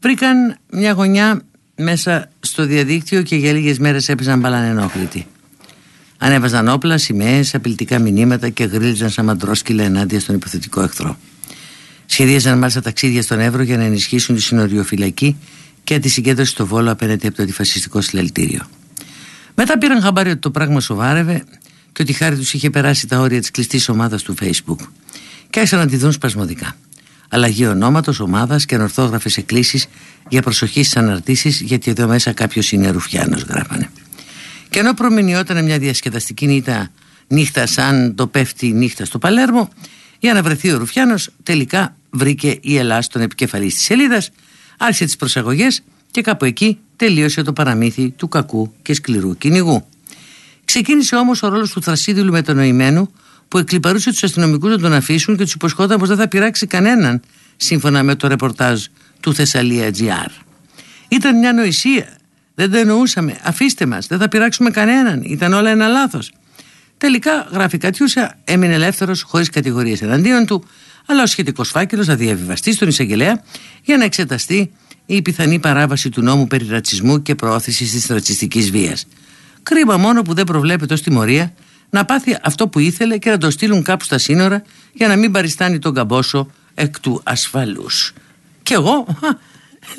βρήκαν μια γωνιά μέσα στο διαδίκτυο και για λίγες μέρες έπαιζαν μπαλανενόχλητοι. Ανέβαζαν όπλα, σημαίες, απειλητικά μηνύματα και γρίλιζαν σαν μαντρόσκυλα ενάντια στον υποθετικό εχθρό. Σχεδίαζαν μάλιστα ταξίδια στον Εύρο για να ενισχύσουν τη συνοριοφυλακή και τη συγκέντρωση στο Βόλο απέναντι από το αντιφασιστικό συλλαλητήριο. Μετά πήραν χαμπάρι ότι το πράγμα σοβάρευε και ότι χάρη τους είχε περάσει τα όρια της κλειστής ομάδας του Facebook. Και άρχισαν να τη δουν σπασμωδικά αλλαγή ονόματος, ομάδας και ανορθόγραφες εκκλήσεις για προσοχή στις αναρτήσεις, γιατί εδώ μέσα κάποιος είναι ρουφιάνος, γράφανε. Και ενώ προμηνιόταν μια διασκεδαστική νύχτα, νύχτα σαν το πέφτει νύχτα στο Παλέρμο, για να βρεθεί ο Ρουφιάνος, τελικά βρήκε η Ελλάδα στον επικεφαλής της σελίδας, άρχισε τις προσαγωγές και κάπου εκεί τελείωσε το παραμύθι του κακού και σκληρού κυνηγού. Ξεκίνησε όμως ο ρόλος του θρασίδηλου μετανοημένου που εκλυπαρούσε τους αστυνομικούς να τον αφήσουν και τους υποσχόταν πως δεν θα πειράξει κανέναν, σύμφωνα με το ρεπορτάζ του Θεσσαλία GR. Ήταν μια νοησία. Δεν το εννοούσαμε. Αφήστε μας, δεν θα πειράξουμε κανέναν. Ήταν όλα ένα λάθος. Τελικά, γράφει Κατιούσα, έμεινε ελεύθερος χωρίς κατηγορίες εναντίον του, αλλά ο σχετικός φάκελος θα διαβιβαστεί στον εισαγγελέα για να εξεταστεί η πιθανή παράβαση του νόμου περί ρατσισμού και προώθησης της ρατσιστικής βίας. Κρίμα μόνο που δεν προβλέπεται ως τιμωρία να πάθει αυτό που ήθελε και να το στείλουν κάπου στα σύνορα για να μην παριστάνει τον καμπόσο εκ του ασφαλούς. Και εγώ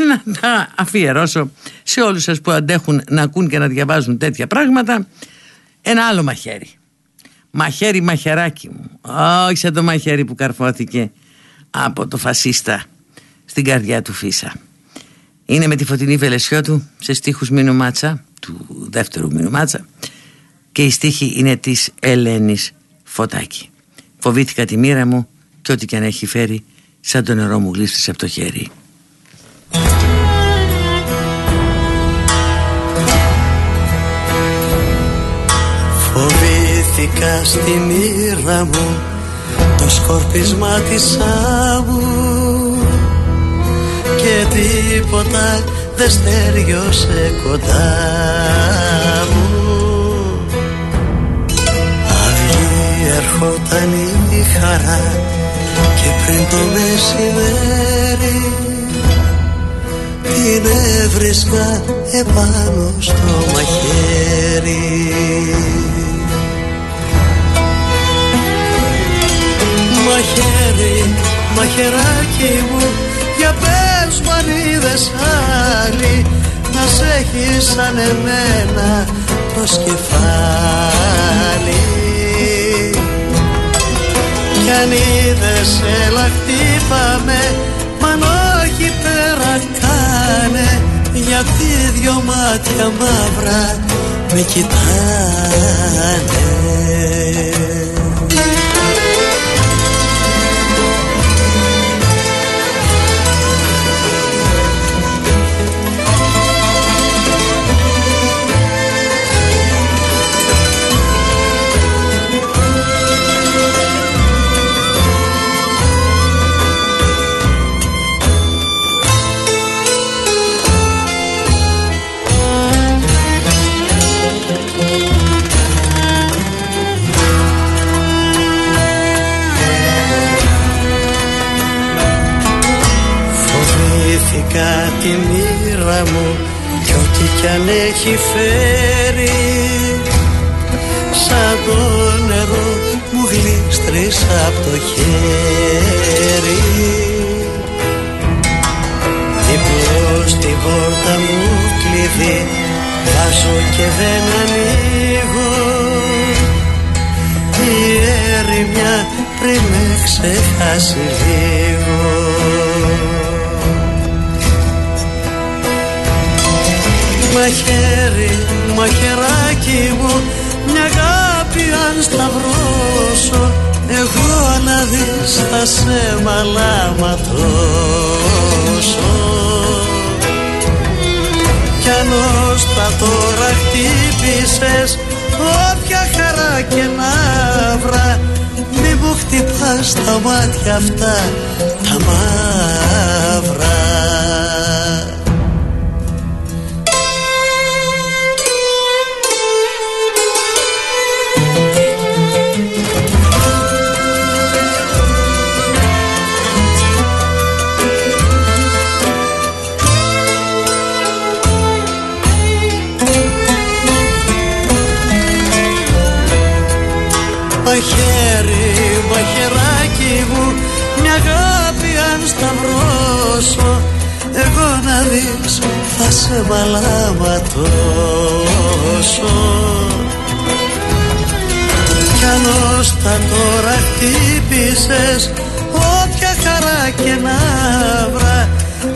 να τα αφιερώσω σε όλους σας που αντέχουν να ακούν και να διαβάζουν τέτοια πράγματα ένα άλλο μαχαίρι. Μαχαίρι μαχαιράκι μου. Όχι σαν το μαχαίρι που καρφώθηκε από το φασίστα στην καρδιά του Φίσα. Είναι με τη φωτεινή του σε στίχους Μίνου Μάτσα, του δεύτερου Μίνου Μάτσα και η στίχη είναι της Ελένης Φωτάκη. Φοβήθηκα τη μοίρα μου και ό,τι και αν έχει φέρει σαν το νερό μου γλίστρισε από το χέρι. Φοβήθηκα στη μοίρα μου το σκορπίσμα της άμμου και τίποτα δεν στέριωσε κοντά μου ερχόταν η χαρά και πριν το μεσημέρι την έβρισκα επάνω στο μαχαίρι. Μαχαίρι, μαχαιράκι μου για πες μου αν είδες άλλη να σε έχει σαν εμένα το σκεφάλι κι αν είδες έλα χτύπαμε Μαν όχι πέρα κάνε Γιατί δυο μάτια μαύρα με κοιτάνε έχει φέρει. Σαν το νερό μου γλίστρισα από το χέρι. Διπλό στην πόρτα μου κλείσει κλειδί βάζω και δεν ανοίγω. Η έρημια πριν με ξεχάσει λίγο Μαχαίρι, μαχαιράκι μου. Μια αγάπη αν σταυρώσω εγώ να δεις θα σε μαλάματώσω κι αν ως τα τώρα χτύπησες όποια χαρά και να βρά μη μου χτυπάς τα μάτια αυτά τα μαύρα σταυρώσω Εγώ να δεις θα σε μαλάματώσω Κι αν ως τα τώρα χτύπησες Όποια χαρά και να βρά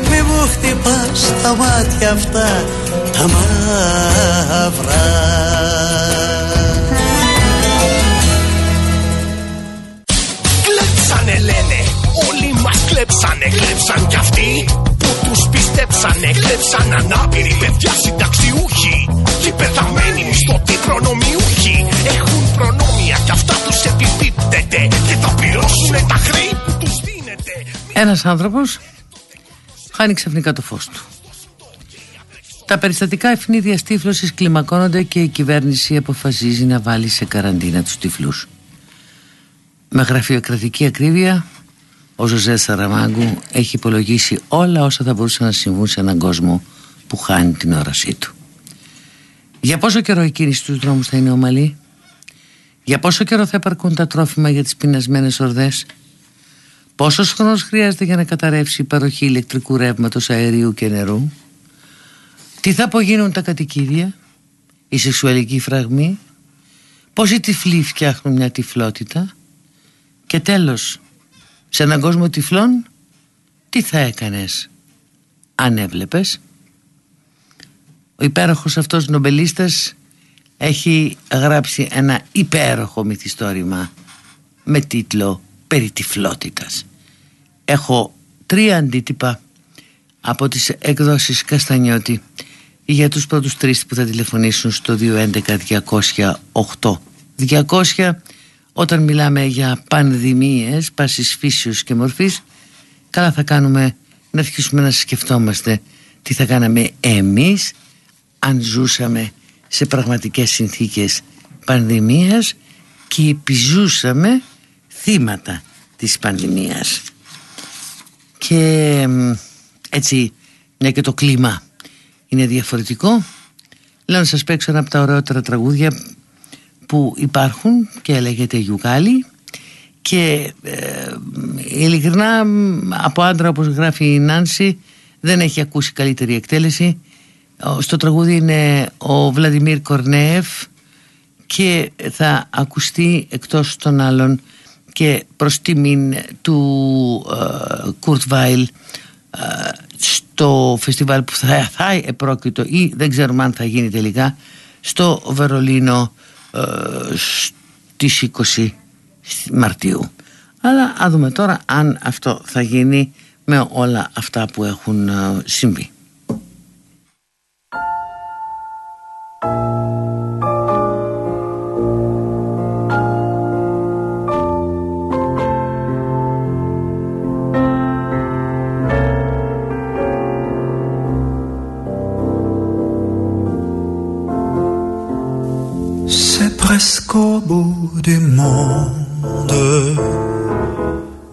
Μη μου χτυπάς τα μάτια αυτά τα μαύρα πιστέψανε Κλέψαν ανάπηροι παιδιά συνταξιούχοι Και πεθαμένοι μισθωτοί προνομιούχοι Έχουν προνόμια κι αυτά τους επιπίπτεται Και θα πληρώσουνε τα χρή που τους δίνεται Ένας άνθρωπος χάνει ξαφνικά το φως του. Τα περιστατικά ευνίδια τύφλωσης κλιμακώνονται και η κυβέρνηση αποφασίζει να βάλει σε καραντίνα τους τυφλούς. Με γραφειοκρατική ακρίβεια, ο Ζωζέ Σαραμάγκου έχει υπολογίσει όλα όσα θα μπορούσαν να συμβούν σε έναν κόσμο που χάνει την όρασή του. Για πόσο καιρό η κίνηση στους δρόμους θα είναι ομαλή; Για πόσο καιρό θα επαρκούν τα τρόφιμα για τις πεινασμένες ορδές; Πόσος χρόνος χρειάζεται για να καταρρεύσει η παροχή ηλεκτρικού ρεύματος, αερίου και νερού; Τι θα απογίνουν τα κατοικίδια; Η σεξουαλική φραγμή; Πώς οι τυφλοί φτιάχνουν μια τυφλότητα; Και τέλος, σε έναν κόσμο τυφλών, τι θα έκανες αν έβλεπες; Ο υπέροχος αυτός νομπελίστας έχει γράψει ένα υπέροχο μυθιστόρημα με τίτλο «Περί τυφλότητας». Έχω τρία αντίτυπα από τις εκδόσεις Καστανιώτη για τους πρώτους τρεις που θα τηλεφωνήσουν στο 211-200-8. 200 όταν μιλάμε για πανδημίες πάσης φύσεως και μορφής καλά θα κάνουμε να αρχίσουμε να σκεφτόμαστε τι θα κάναμε εμείς αν ζούσαμε σε πραγματικές συνθήκες πανδημίας και επιζούσαμε θύματα της πανδημίας. Και έτσι μια και το κλίμα είναι διαφορετικό λέω να σας παίξω ένα από τα ωραιότερα τραγούδια που υπάρχουν και λέγεται Γιουκάλι και ε, ειλικρινά από άντρα όπως γράφει η Νάνση δεν έχει ακούσει καλύτερη εκτέλεση. Στο τραγούδι είναι ο Βλαδιμίρ Κορνέεφ και θα ακουστεί εκτός των άλλων και προς τιμήν του Κουρτ Βάιλ στο φεστιβάλ που θα, θα επρόκειτο ή δεν ξέρουμε αν θα γίνει τελικά στο Βερολίνο ε, στις 20 Μαρτίου. Αλλά α δούμε τώρα αν αυτό θα γίνει με όλα αυτά που έχουν ε, συμβεί presque au bout du monde,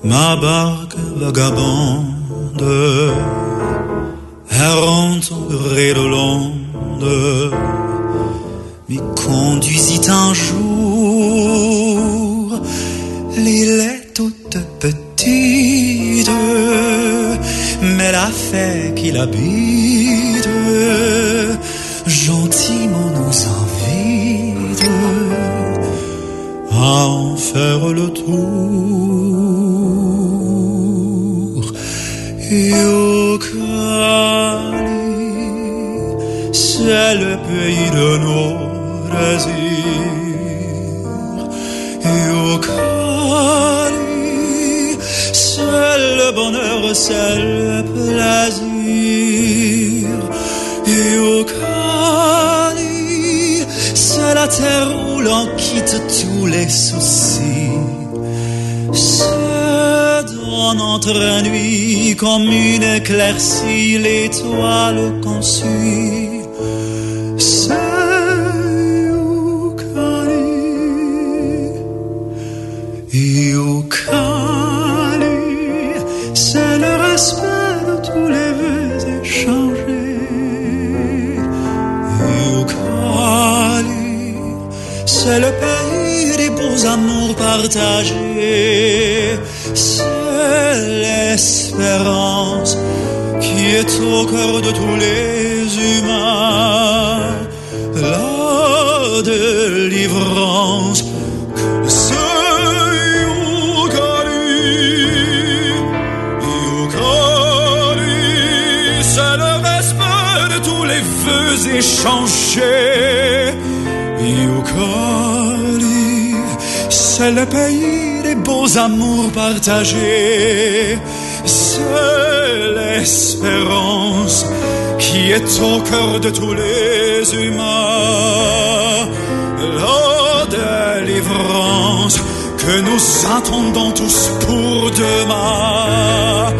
ma barque vagabonde, errante au gré de l'onde, m'y conduisit un jour. L'île est toute petite, mais la fée qui l'habite le tour. Et au Cali, c'est le pays de nos désirs. Et au Cali, c'est le bonheur, c'est le plaisir. Et au Cali, c'est la terre où l'on quitte tous les soucis. Dans notre nuit comme une éclaircie, l'étoile qu'on suit. C'est le respect de tous les vœux échangés. C'est le pays des beaux amours partagés. Qui est au cœur de tous les humains. La délivrance que ce Yucali, c'est le respect de tous les vœux échangés. C'est le pays des beaux amours partagés. C'est l'espérance qui est au cœur de tous les humains. La délivrance que nous attendons tous pour demain.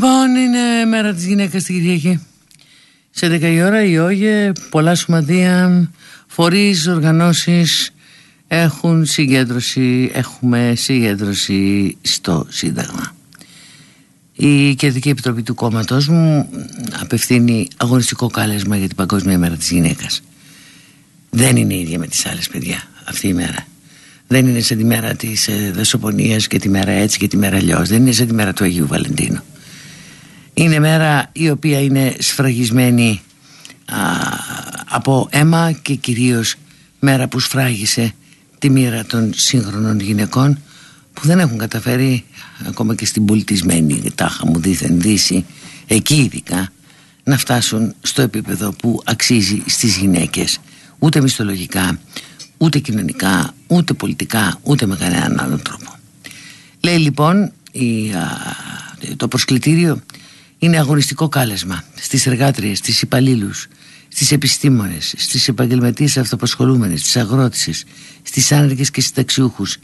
Λοιπόν, είναι μέρα της γυναίκας την Κυριακή. Σε 10 η ώρα η ΟΓΕ, πολλά σωματεία, φορείς, οργανώσεις έχουν συγκέντρωση, έχουμε συγκέντρωση στο Σύνταγμα. Η Κεντρική Επιτροπή του κόμματος μου απευθύνει αγωνιστικό κάλεσμα για την Παγκόσμια Μέρα της Γυναίκας. Δεν είναι ίδια με τις άλλες παιδιά αυτή η μέρα. Δεν είναι σε τη μέρα της ε, δεσοπονίας και τη μέρα έτσι και τη μέρα αλλιώς. Δεν είναι σε τη μέρα του Αγίου Βαλεντίνου. Είναι μέρα η οποία είναι σφραγισμένη α, από αίμα και κυρίως μέρα που σφράγισε τη μοίρα των σύγχρονων γυναικών που δεν έχουν καταφέρει ακόμα και στην πολιτισμένη τάχα μου δίθεν δύση εκεί ειδικά να φτάσουν στο επίπεδο που αξίζει στις γυναίκες. Ούτε μισθολογικά ούτε κοινωνικά ούτε πολιτικά ούτε με κανέναν άλλον τρόπο. Λέει λοιπόν η, α, το προσκλητήριο είναι αγωνιστικό κάλεσμα στις εργάτριες, στις υπαλλήλους, στις επιστήμονες, στις επαγγελματίες αυτοπασχολούμενες, στις αγρότησες, στις άνεργες και συνταξιούχους,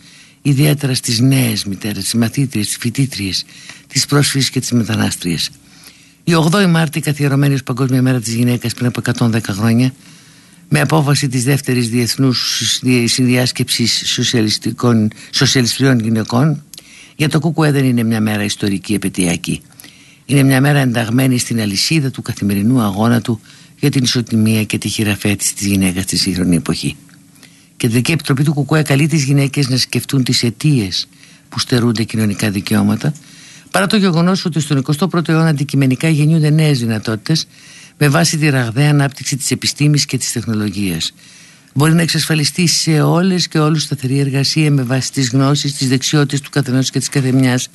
ιδιαίτερα στις νέες μητέρες, τις μαθήτριες, τις φοιτήτριες, τις πρόσφυγες και τις μετανάστριες. Η 8η Μάρτη καθιερωμένη ως Παγκόσμια Μέρα της Γυναίκας πριν από 110 χρόνια με απόφαση της δεύτερης διεθνούς συνδιάσκεψης σοσιαλιστικών, σοσιαλιστριών γυναικών για το ΚΚΕ δεν είναι μια μέρα ιστορική επαιτειακή. Είναι μια μέρα ενταγμένη στην αλυσίδα του καθημερινού αγώνα του για την ισοτιμία και τη χειραφέτηση της γυναίκας στη σύγχρονη εποχή. Και η Κεντρική Επιτροπή του ΚΚΕ καλεί τις γυναίκες να σκεφτούν τις αιτίες που στερούνται κοινωνικά δικαιώματα παρά το γεγονός ότι στον 21ο αιώνα αντικειμενικά γεννιούνται νέες δυνατότητες με βάση τη ραγδαία ανάπτυξη της επιστήμης και της τεχνολογίας. Μπορεί να εξασφαλιστεί σε όλες και όλους σταθερή εργασία με βάση τις γνώσεις, τις δεξιότητες του καθενός και της καθεμιάς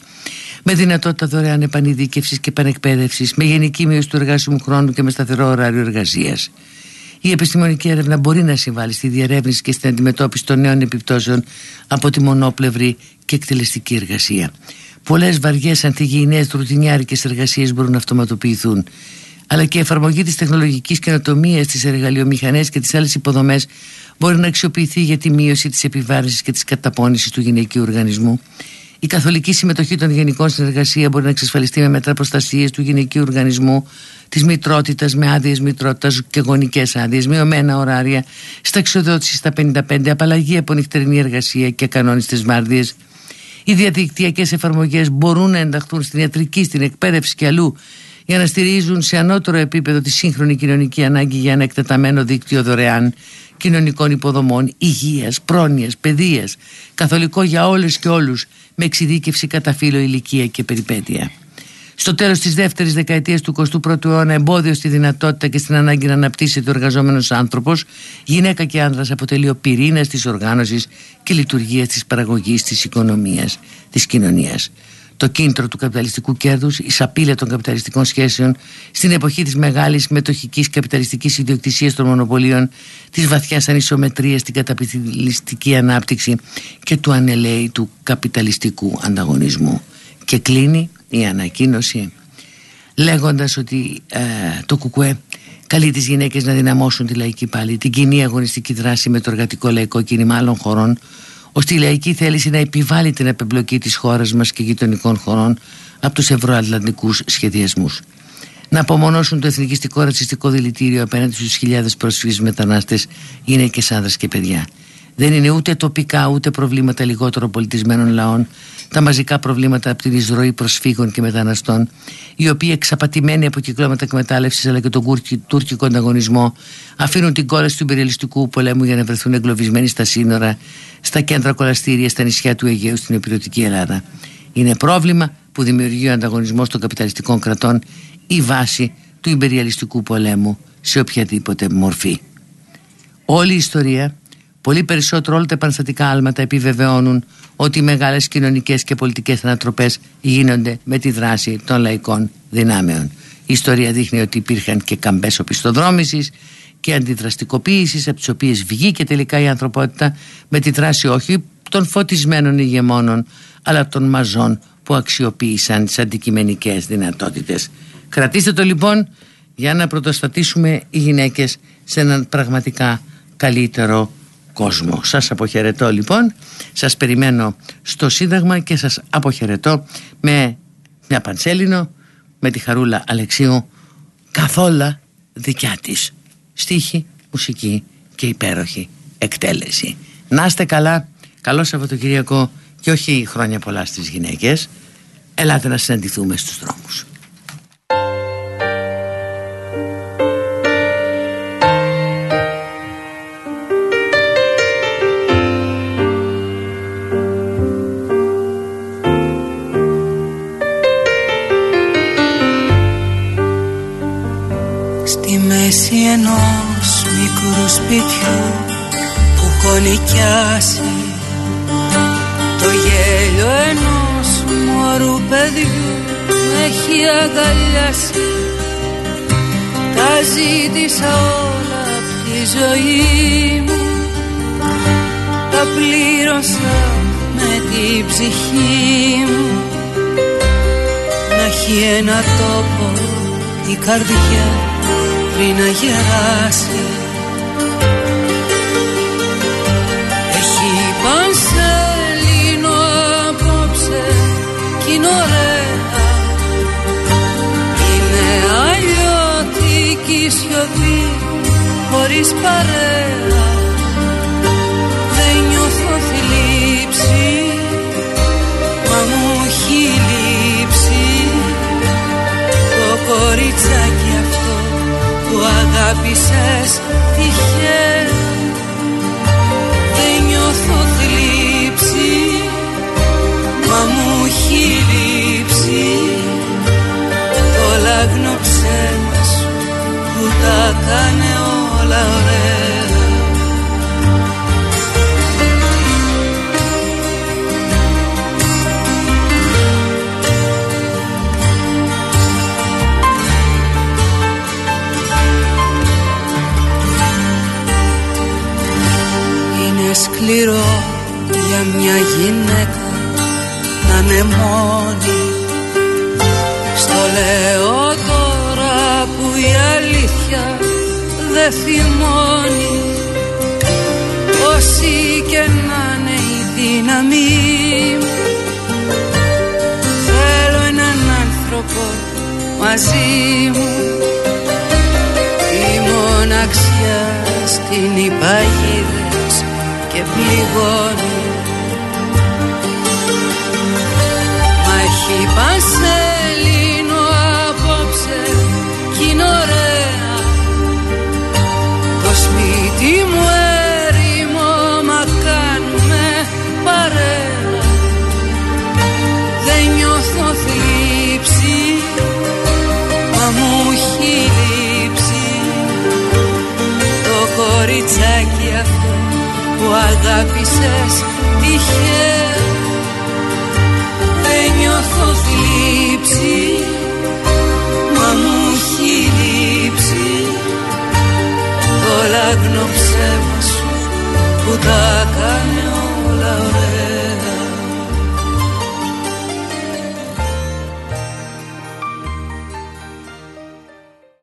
με δυνατότητα δωρεάν επανειδίκευσης και επανεκπαίδευσης, με γενική μείωση του εργάσιμου χρόνου και με σταθερό ωράριο εργασίας. Η επιστημονική έρευνα μπορεί να συμβάλλει στη διερεύνηση και στην αντιμετώπιση των νέων επιπτώσεων από τη μονόπλευρη και εκτελεστική εργασία. Πολλές βαριές αντιγυηνέ ρουτινιάρικες εργασίες μπορούν να αυτοματοποιηθούν. Αλλά και η εφαρμογή της τεχνολογικής καινοτομίας, τις εργαλειομηχανές και τις άλλες υποδομές μπορεί να αξιοποιηθεί για τη μείωση της επιβάρυνσης και της καταπώνησης του γυναικείου οργανισμού. Η καθολική συμμετοχή των γενικών στην εργασία μπορεί να εξασφαλιστεί με μέτρα προστασίας του γυναικείου οργανισμού, της μητρότητας με άδειες μητρότητας και γονικές άδειες, μειωμένα ωράρια, σταξιοδότηση στα 55, απαλλαγή από νυχτερινή εργασία και κανόνιστε βάρδιε. Οι διαδικτυακές εφαρμογές μπορούν να ενταχθούν στην ιατρική, στην εκπαίδευση και αλλού για να στηρίζουν σε ανώτερο επίπεδο τη σύγχρονη κοινωνική ανάγκη για ένα εκτεταμένο δίκτυο δωρεάν κοινωνικών υποδομών, υγείας, πρόνοιας, παιδείας, καθολικό για όλες και όλους, με εξειδίκευση κατά φύλλο, ηλικία και περιπέτεια. Στο τέλος της δεύτερης δεκαετίας του 21ου αιώνα, εμπόδιο στη δυνατότητα και στην ανάγκη να αναπτύσσεται ο εργαζόμενος άνθρωπος, γυναίκα και άνδρας αποτελεί ο πυρήνας της οργάνωσης και λειτουργίας της παραγωγής της οικονομίας της κοινωνίας το κίνητρο του καπιταλιστικού κέρδους, η σαπίλα των καπιταλιστικών σχέσεων στην εποχή της μεγάλης μετοχικής καπιταλιστικής ιδιοκτησίας των μονοπωλίων, της βαθιάς ανισομετρίας στην καπιταλιστική ανάπτυξη και του ανελαίη καπιταλιστικού ανταγωνισμού. Και κλείνει η ανακοίνωση λέγοντας ότι ε, το ΚΚΕ καλεί τις γυναίκες να δυναμώσουν τη λαϊκή πάλι, την κοινή αγωνιστική δράση με το εργατικό λαϊκό κίνημα άλλων χωρών ώστε η λαϊκή θέληση να επιβάλλει την απεμπλοκή της χώρας μας και γειτονικών χωρών από τους ευρωατλαντικούς σχεδιασμούς. Να απομονώσουν το εθνικιστικό ρατσιστικό δηλητήριο απέναντι στους χιλιάδες πρόσφυγες μετανάστες, γυναίκες, άνδρες και παιδιά. Δεν είναι ούτε τοπικά ούτε προβλήματα λιγότερο πολιτισμένων λαών τα μαζικά προβλήματα από την εισρωή προσφύγων και μεταναστών, οι οποίοι εξαπατημένοι από κυκλώματα εκμετάλλευσης αλλά και τον τουρκικό ανταγωνισμό αφήνουν την κόραση του υπεριαλιστικού πολέμου για να βρεθούν εγκλωβισμένοι στα σύνορα, στα κέντρα κολαστήρια, στα νησιά του Αιγαίου στην υπηρετική Ελλάδα. Είναι πρόβλημα που δημιουργεί ο ανταγωνισμός των καπιταλιστικών κρατών η βάση του υπεριαλιστικού πολέμου σε οποιαδήποτε μορφή. Όλη η ιστορία Πολύ περισσότερο όλα τα επαναστατικά άλματα επιβεβαιώνουν ότι οι μεγάλες κοινωνικές και πολιτικές ανατροπές γίνονται με τη δράση των λαϊκών δυνάμεων. Η ιστορία δείχνει ότι υπήρχαν και καμπές οπισθοδρόμησης και αντιδραστικοποίησης από τις οποίες βγήκε τελικά η ανθρωπότητα με τη δράση όχι των φωτισμένων ηγεμόνων αλλά των μαζών που αξιοποίησαν τις αντικειμενικές δυνατότητες. Κρατήστε το λοιπόν για να πρωτοστατήσουμε οι γυναίκες σε έναν πραγματικά καλύτερο κόσμο. Σας αποχαιρετώ λοιπόν, σας περιμένω στο Σύνταγμα και σας αποχαιρετώ με μια πανσέλινο, με τη Χαρούλα Αλεξίου, καθόλου δικιά της. Στίχη, μουσική και υπέροχη εκτέλεση. Να είστε καλά, καλό Σαββατοκυριακό και όχι χρόνια πολλά στις γυναίκες. Ελάτε να συναντηθούμε στους δρόμους. Ενός μικρού σπιτιού που έχω νοικιάσει το γέλιο ενός μωρού παιδιού με έχει αγκαλιάσει. Τα ζήτησα όλα από τη ζωή μου. Τα πλήρωσα με την ψυχή μου. Να έχει ένα τόπο η καρδιά πριν να γεράσει. Έχει πανσελίνο απόψε κι είναι ωραία. Είναι αλλιώτικη σιωπή χωρίς παρέα. Δεν νιώθω θλίψη μα μου έχει λείψει το κοριτσάκι. που αγάπησες τυχαία. Δεν νιώθω θλίψη μα μου έχει λείψει. Το λάγνο ψέμα σου που τα κάνε όλα ωραία γυναίκα να είναι μόνη. Στο λέω τώρα που η αλήθεια δεν θυμώνει Όση και να είναι η δύναμη. Θέλω έναν άνθρωπο μαζί μου. Η μοναξιά στην υπαγίδες και πληγώνει Μα έχει πανσελίνο απόψε κι είναι ωραία. Το σπίτι μου έρημο μα κάνουμε παρέα. Δεν νιώθω θλίψη μα μου έχει λείψει Το κοριτσάκι. αυτό που αγάπησες τυχαία. Δεν νιώθω θλίψη μα μου έχει λείψει. Το λάγνο ψέμα σου που τα έκανες